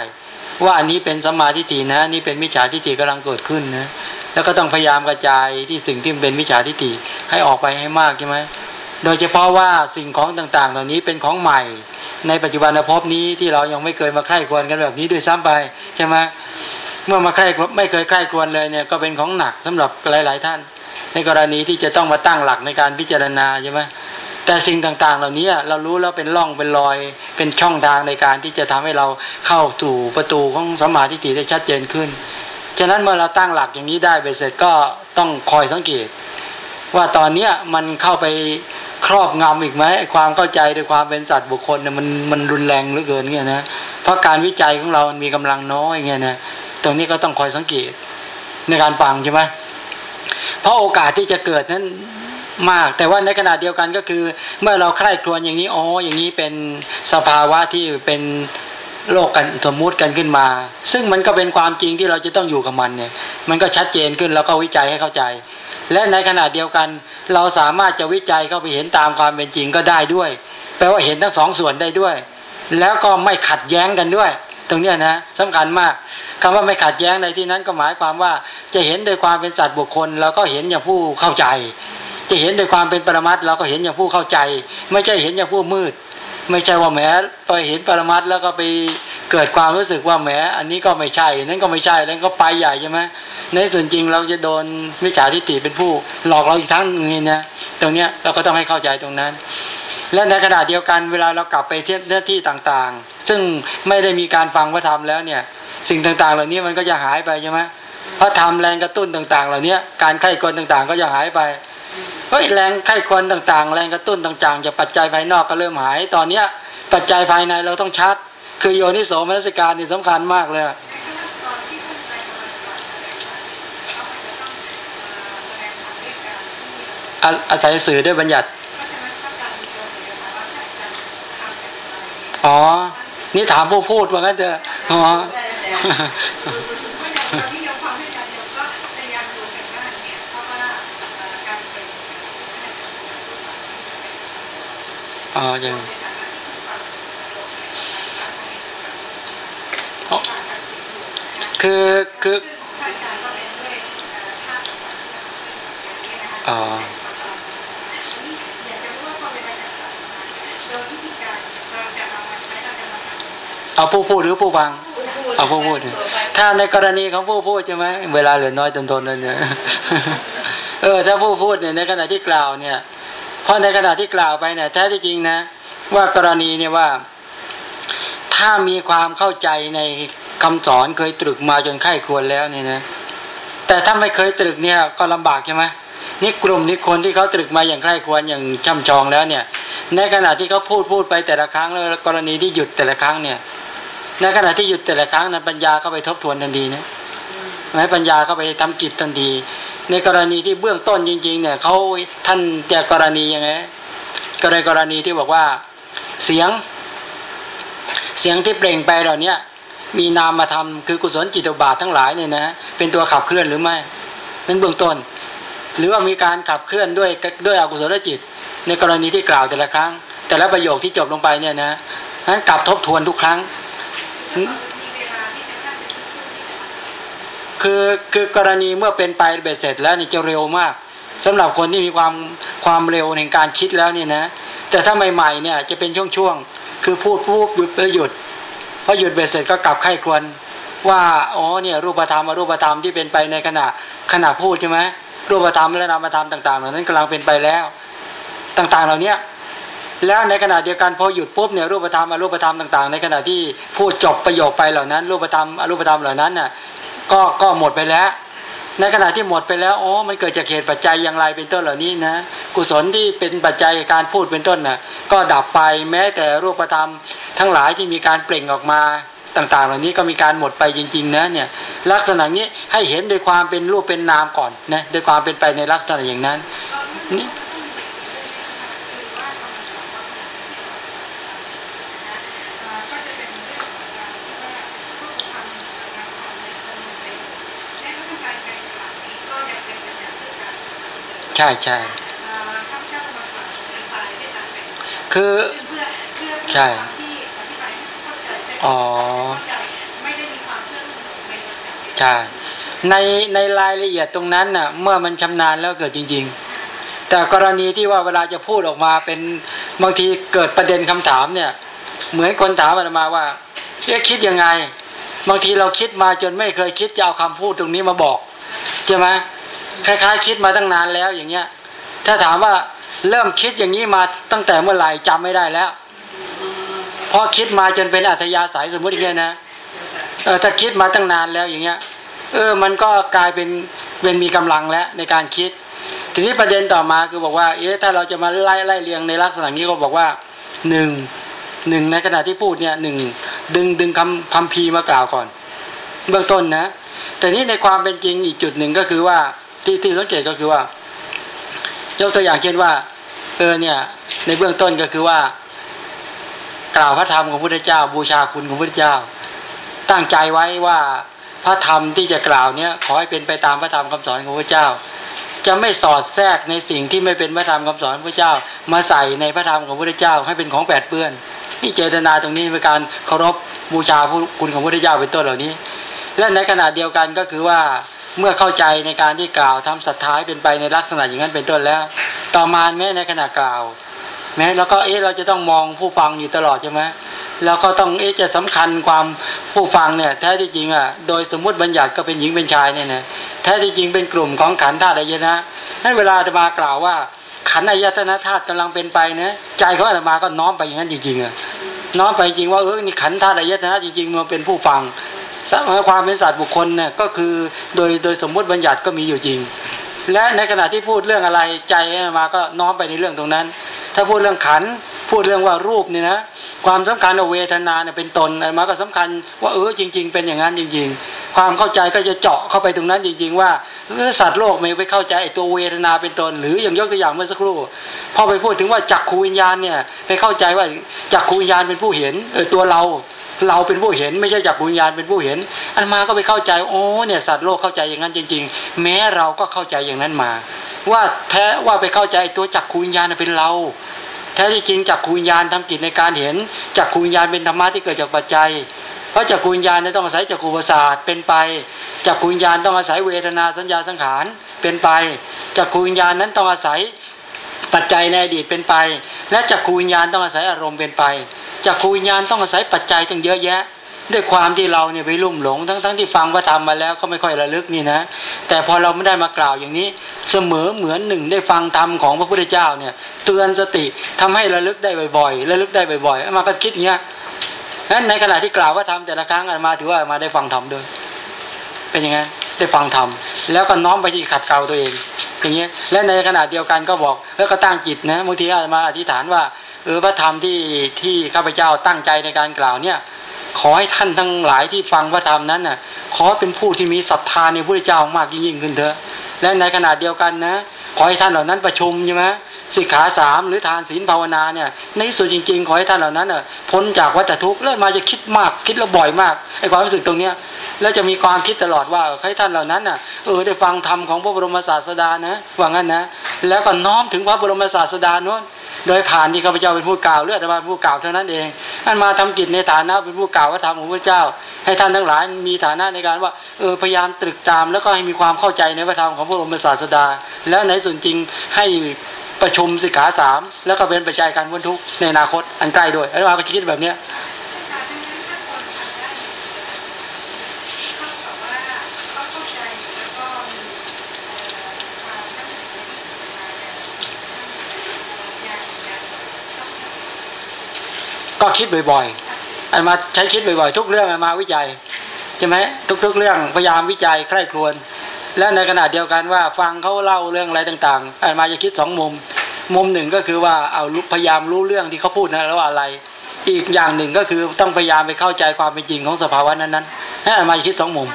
ว่าอันนี้เป็นสมาธิถี่นะนี่เป็นมิจฉาทิฏฐิกำลังเกิดขึ้นนะ แล้วก็ต้องพยายามกระจายที่สิ่งที่เป็นมิจฉาทิฏฐิให้ออกไปให้มากใช่ไหมโดยเฉพาะว่าสิ่งของต่างๆ เหล่านี้เป็นของใหม่ ในปัจจุบันภพนี้ที่เรายังไม่เคยมาใคร่ควรกันแบบนี้ด้วยซ้ำไปใช่ไหมเมื่อมาใคร่ไม่เคยใคร่ควญเลยเนี่ยก็เป็นของหนักสำหรับหลาย ๆ ท่าน ในกรณีที่จะต้องมาตั้งหลักในการพิจารณาใช่ไหมแต่สิ่งต่างๆ เหล่านี้เรารู้แล้วเป็นร่องเป็นรอย เป็นช่องทางในการที่จะทำให้เราเข้าสู่ประตูของสมาธิฏฐิได้ชัดเจนขึ้น ฉะนั้นเมื่อเราตั้งหลักอย่างนี้ได้ไปเสร็จก็ต้องคอยสังเกต ว่าตอนเนี้ยมันเข้าไปครอบงำอีกไหมความเข้าใจในความเป็นสัตว์บุคคลเนี่ยมันมันรุนแรงเหลือเกินเงี้ยนะเพราะการวิจัยของเรามันมีกำลังน้อยเงี้ยนะตรงนี้ก็ต้องคอยสังเกตในการฟังใช่ไหมเพราะโอกาสที่จะเกิดนั้นมาก แต่ว่าในขณะเดียวกันก็คือ เมื่อเราใคร่ครวญอย่างนี้อ๋ออย่างนี้เป็นสภาวะที่เป็น โลกกันสมมุติกันขึ้นมา ซึ่งมันก็เป็นความจริงที่เราจะต้องอยู่กับมันเนี่ย มันก็ชัดเจนขึ้นแล้วก็วิจัยให้เข้าใจ และในขณะเดียวกัน เราสามารถจะวิจัยเข้าไปเห็นตามความเป็นจริงก็ได้ด้วย แปลว่าเห็นทั้งสองส่วนได้ด้วย แล้วก็ไม่ขัดแย้งกันด้วย ตรงนี้นะสำคัญมากคำว่าไม่ขัดแย้งในที่นั้นก็หมายความว่าจะเห็นโดยความเป็นสัตว์บุคคลเราก็เห็นอย่างผู้เข้าใจ จะเห็นโดยความเป็นปรมัตเราก็เห็นอย่างผู้เข้าใจ ไม่ใช่เห็นอย่างผู้มืด ไม่ใช่ว่าแหมไปเห็นปรมัตแล้วก็ไปเกิดความรู้สึกว่าแหมอันนี้ก็ไม่ใช่ นั่นก็ไม่ใช่แล้วก็ไปใหญ่ใช่ไหมในส่วนจริงเราจะโดนมิจฉาทิฏฐิเป็นผู้หลอกเราอีกทั้งนึงนะตรงเนี้ยเราก็ต้องให้เข้าใจตรงนั้น และในขณะเดียวกันเวลาเรากลับไปที่หน้าที่ต่างๆ ซึ่งไม่ได้มีการฟังพระธรรมแล้วเนี่ย สิ่งต่างๆ เหล่านี้มันก็จะหายไปใช่ไหมพระธรรมแรงกระตุ้นต่าง ๆ เหล่านี้การไข้ควรต่างๆ ก็จะหายไป เฮ้ยแรงไข้ควรต่างๆ แรงกระตุ้นต่างๆจากปัจจัยภายนอกก็เริ่มหาย ตอนเนี้ย ปัจจัยภายในเราต้องชัด คือโยนิโสมนสการนี่สำคัญมากเลยอาศัยสื่อด้วยบัญญัติ อ๋อ นี่ถามผู้พูดว่างั้นเถอะ อ๋อ อ๋อยังคือคืออ๋อเอาผู้พูดหรือผู้ฟัง เอาผู้พูด ถ้าในกรณีของผู้พูดใช่ไหมเวลาเหลือน้อยตนๆนั่นเนี่ยเออถ้าผู้พูดเนี่ยในขณะที่กล่าวเนี่ย เพราะในขณะที่กล่าวไปเนี่ยแท้ที่จริงนะ ว่ากรณีเนี่ยว่า ถ้ามีความเข้าใจในคำสอนเคยตรึกมาจนไข้ควรแล้วเนี่ยนะ แต่ถ้าไม่เคยตรึกเนี่ยก็ลำบากใช่ไหมนี่กลุ่มนี้คนที่เขาตรึกมาอย่างใคร่ควรอย่างช่ำชองแล้วเนี่ย ในขณะที่เขาพูดพูดไปแต่ละครั้งแล้วกรณีที่หยุดแต่ละครั้งเนี่ย ในขณะที่หยุดแต่ละครั้งนั้นปัญญาเข้าไปทบทวนทันทีนะแม้ปัญญาเข้าไปทำกิจทันที ในกรณีที่เบื้องต้นจริง ๆ เนี่ยเขาท่านแต่กรณียังไงกรณีกรณีที่บอกว่า เสียง เสียงที่เปล่งไปเหล่านี้มีนามมาทำคือกุศลจิตบาททั้งหลายเนี่ยนะเป็นตัวขับเคลื่อนหรือไม่นั่นเบื้องต้น หรือว่ามีการขับเคลื่อนด้วยด้วยอกุศลจิต ในกรณีที่กล่าวแต่ละครั้ง แต่ละประโยคที่จบลงไปเนี่ยนะนั้นกลับทบทวนทุกครั้ง คือคือกรณีเมื่อเป็นไปเบ็ดเสร็จแล้วนี่จะเร็วมากสำหรับคนที่มีความความเร็วในการคิดแล้วนี่นะ แต่ถ้าใหม่ๆเนี่ยจะเป็นช่วงๆคือพูดพูดหยุดไปหยุดพอหยุดเบ็ดเสร็จก็กลับไข้ควรว่าอ๋อเนี่ยรูปธรรมอรูปธรรมที่เป็นไปในขณะขณะพูดใช่ไหมรูปธรรมและนามธรรมต่างๆเหล่านั้นกำลังเป็นไปแล้ว ต่างๆเหล่านี้แล้วในขณะเดียวกันพอหยุดปุ๊บเนี่ยรูปธรรมอรูปธรรมต่างๆ ในขณะที่พูดจบประโยคไปเหล่านั้น รูปธรรมอรูปธรรมเหล่านั้นน่ะ ก็ก็หมดไปแล้ว ในขณะที่หมดไปแล้วโอ้มันเกิดจากเหตุปัจจัยอย่างไรเป็นต้นเหล่านี้นะ กุศลที่เป็นปัจจัยการพูดเป็นต้นน่ะก็ดับไปแม้แต่รูปธรรม ทั้งหลายที่มีการเปล่งออกมาต่างๆ เหล่านี้ก็มีการหมดไปจริง ๆ นะเนี่ย ลักษณะนี้ให้เห็นโดยความเป็นรูปเป็นนามก่อนนะโดยความเป็นไปในลักษณะอย่างนั้นนี่ ใช่ใช่คือใช่อ๋อใช่ในในรายละเอียดตรงนั้นน่ะ เมื่อมันชำนาญแล้วเกิดจริง ๆ แต่กรณีที่ว่าเวลาจะพูดออกมาเป็นบางทีเกิดประเด็นคำถามเนี่ย เหมือนคนถามมาว่าเอ๊ะคิดยังไง บางทีเราคิดมาจนไม่เคยคิดจะเอาคำพูดตรงนี้มาบอกใช่ไหม คล้ายๆ คิดมาตั้งนานแล้วอย่างเงี้ย ถ้าถามว่าเริ่มคิดอย่างนี้มาตั้งแต่เมื่อไหร่จำไม่ได้แล้วเพราะคิดมาจนเป็นอัธยาศัยสมมติอย่างเงี้ยนะเออถ้าคิดมาตั้งนานแล้วอย่างเงี้ย เออ มันก็กลายเป็นเป็นมีกำลังแล้วในการคิด ทีนี้ประเด็นต่อมาคือบอกว่า เอ๊ะถ้าเราจะมาไล่ไล่เรียงในลักษณะนี้ก็บอกว่าหนึ่งหนึ่งในขณะที่พูดเนี่ยหนึ่งดึงดึงคำพัมพีมากล่าวก่อน เบื้องต้นนะ แต่นี้ในความเป็นจริงอีกจุดหนึ่งก็คือว่า ที่ที่สังเกตก็คือว่ายกตัวอย่างเช่นว่าเออเนี่ย ในเบื้องต้นก็คือว่า กล่าวพระธรรมของพระพุทธเจ้า บูชาคุณของพระพุทธเจ้า ตั้งใจไว้ว่าพระธรรมที่จะกล่าวเนี่ยขอให้เป็นไปตามพระธรรมคำสอนของพระเจ้า จะไม่สอดแทรกในสิ่งที่ไม่เป็นพระธรรมคำสอนพระเจ้า มาใส่ในพระธรรมของพระเจ้า ให้เป็นของแปดเปื้อนนี่เจตนาตรงนี้เป็นการเคารพบูชาผู้คุณของพระเจ้าเป็นต้นเหล่านี้ และในขณะเดียวกันก็คือว่า เมื่อเข้าใจในการที่กล่าวทำสัตท้ายเป็นไปในลักษณะอย่างนั้นเป็นต้นแล้ว ต่อมาแม้ในขณะกล่าวแม้แล้วก็เอ๊ะเราจะต้องมองผู้ฟังอยู่ตลอดใช่ไหมแล้วก็ต้องเอ๊ะจะสำคัญความผู้ฟังเนี่ยแท้ที่จริงอะโดยสมมุติบัญญัติก็เป็นหญิงเป็นชายเนี่ยนะแท้ที่จริงเป็นกลุ่มของขันธ์ธาตุอายนะให้เวลาจะมากล่าวว่า ขันธ์อายตนะธาตุกำลังเป็นไปนะใจเขาอาตมาก็น้อมไปอย่างนั้นจริงๆอะน้อมไปจริงว่าเออนี่ขันธ์ธาตุอายตนะจริงๆมันเป็นผู้ฟัง ความเป็นสัตว์บุคคลเนี่ยก็คือโดยโดยสมมุติบัญญัติก็มีอยู่จริง และในขณะที่พูดเรื่องอะไรใจมาก็น้อมไปในเรื่องตรงนั้น ถ้าพูดเรื่องขันพูดเรื่องว่ารูปเนี่ยนะความสำคัญเวทนาเนี่ยเป็นตนมาก็สำคัญว่าเออจริง ๆ เป็นอย่างนั้นจริง ๆ ความเข้าใจก็จะเจาะเข้าไปตรงนั้นจริง ๆ ว่าสัตว์โลกไม่ไปเข้าใจตัวเวทนาเป็นตน หรืออย่างยกตัวอย่างเมื่อสักครู่พอไปพูดถึงว่าจักขูวิญญาณเนี่ยไปเข้าใจว่าจักขูวิญญาณเป็นผู้เห็นเออตัวเรา เราเป็นผู้เห็นไม่ใช่จักรวิญญาณเป็นผู้เห็น อันมาก็ไปเข้าใจโอ้เนี่ยสัตว์โลกเข้าใจอย่างนั้นจริง ๆ แม้เราก็เข้าใจอย่างนั้นมา ว่าแท้ว่าไปเข้าใจตัวจักรวิญญาณเป็นเรา แท้ที่จริงจักรวิญญาณทำกิจในการเห็นจักรวิญญาณเป็นธรรมะที่เกิดจากปัจจัยเพราะจักรวิญญาณต้องอาศัยจักรประสาทเป็นไปจักรวิญญาณต้องอาศัยเวทนาสัญญาสังขารเป็นไปจักรวิญญาณนั้นต้องอาศัย ปัจจัยในอดีตเป็นไป และจักรวิญญาณต้องอาศัยอารมณ์เป็นไปจากขูวิญญาณต้องอาศัยปัจจัยตั้งเยอะแยะ ด้วยความที่เราเนี่ยไปลุ่มหลง ทั้งๆทที่ฟังพระธรรมมาแล้วก็ไม่ค่อยระลึกนี่นะ แต่พอเราไม่ได้มากล่าวอย่างนี้ เสมอเหมือนหนึ่งได้ฟังธรรมของพระพุทธเจ้าเนี่ย เตือนสติทำให้ระลึกได้บ่อยๆระลึกได้บ่อยๆมาก็คิดอย่างเงี้ยนั้นในขณะที่กล่าวว่าธรรมแต่ละครั้งมาถือว่ามาได้ฟังธรรมด้วย เป็นยังไงได้ฟังธรรมแล้วก็น้อมไปที่ขัดเกลาตัวเอง อย่างเงี้ยและในขณะเดียวกันก็บอกแล้วก็ตั้งจิตนะบางทีอาจมาอธิษฐานว่าเออพระธรรมที่ที่ข้าพเจ้าตั้งใจในการกล่าวเนี่ยขอให้ท่านทั้งหลายที่ฟังพระธรรมนั้นน่ะขอเป็นผู้ที่มีศรัทธาในพระเจ้ามากยิ่งขึ้นเถอะและในขณะเดียวกันนะ ขอให้ท่านเหล่านั้นประชุมใช่ไหม สิกขาสามหรือทานศีลภาวนาเนี่ยในสุดจริงๆ ขอให้ท่านเหล่านั้นเน่ะพ้นจากวัฏทุกข์แล้วมาจะคิดมากคิดแล้วบ่อยมากไอ้ความรู้สึกตรงเนี้ยแล้วจะมีความคิดตลอดว่าให้ท่านเหล่านั้นน่ะเออได้ฟังธรรมของพระบรมศาสดานะว่างั้นนะ แล้วก็น้อมถึงพระบรมศาสดาโน้นโดยผ่านที่ข้าพเจ้าเป็นผู้กล่าวเลือดมาผู้กล่าวเท่านั้นเองท่านมาทำกิจในฐานะเป็นผู้กล่าวว่าธรรมของพระเจ้า ให้ท่านทั้งหลายมีฐานะในการว่าเออพยายามตรึกตาม แล้วก็ให้มีความเข้าใจในพระธรรมของพระบรมศาสดา แล้วในส่วนจริงให้ ประชุมสิกขาสามแล้วก็เป็นประชัยการพ้นทุกข์ในอนาคตอันใกล้ด้วยแล้วมาคิดแบบเนี้ยก็คิดบ่อยๆไอ้มาใช้คิดบ่อยๆ ทุกเรื่องมาวิจัยใช่ไหมทุกๆ เรื่องพยายามวิจัยใคร่ครวญ และในขณะเดียวกันว่าฟังเขาเล่าเรื่องอะไรต่างๆอ้มาจะคิดสองมุม มุมหนึ่งก็คือว่าเอาพยายามรู้เรื่องที่เขาพูดนะแล้วอะไร อีกอย่างหนึ่งก็คือต้องพยายามไปเข้าใจความเป็นจริงของสภาวะนั้นๆให้อ้มาจะคิดสองมุม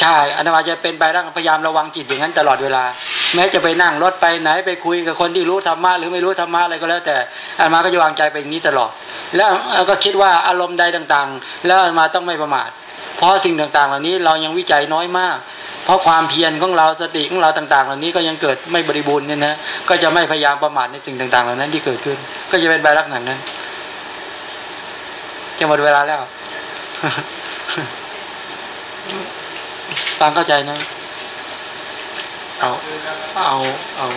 ใช่อนามาจะเป็นไปร่างพยายามระวังจิตอย่างนั้นตลอดเวลา แม้จะไปนั่งรถไปไหนไปคุยกับคนที่รู้ธรรมะหรือไม่รู้ธรรมะอะไรก็แล้ว แต่อามาก็จะวางใจไปอย่างนี้ตลอด แล้วก็คิดว่าอารมณ์ใดต่าง ๆ แล้วอามาต้องไม่ประมาท เพราะสิ่งต่างๆ เหล่านี้เรายังวิจัยน้อยมาก เพราะความเพียรของเราสติของเราต่าง ๆ เหล่านี้ก็ยังเกิดไม่บริบูรณ์เนี่ยนะก็จะไม่พยายามประมาทในสิ่งต่างๆ เหล่านั้นที่เกิดขึ้น ก็จะเป็นใบรักหนังนั้นจะหมดเวลาแล้วฟังเข้าใจนะเอาเอาเอา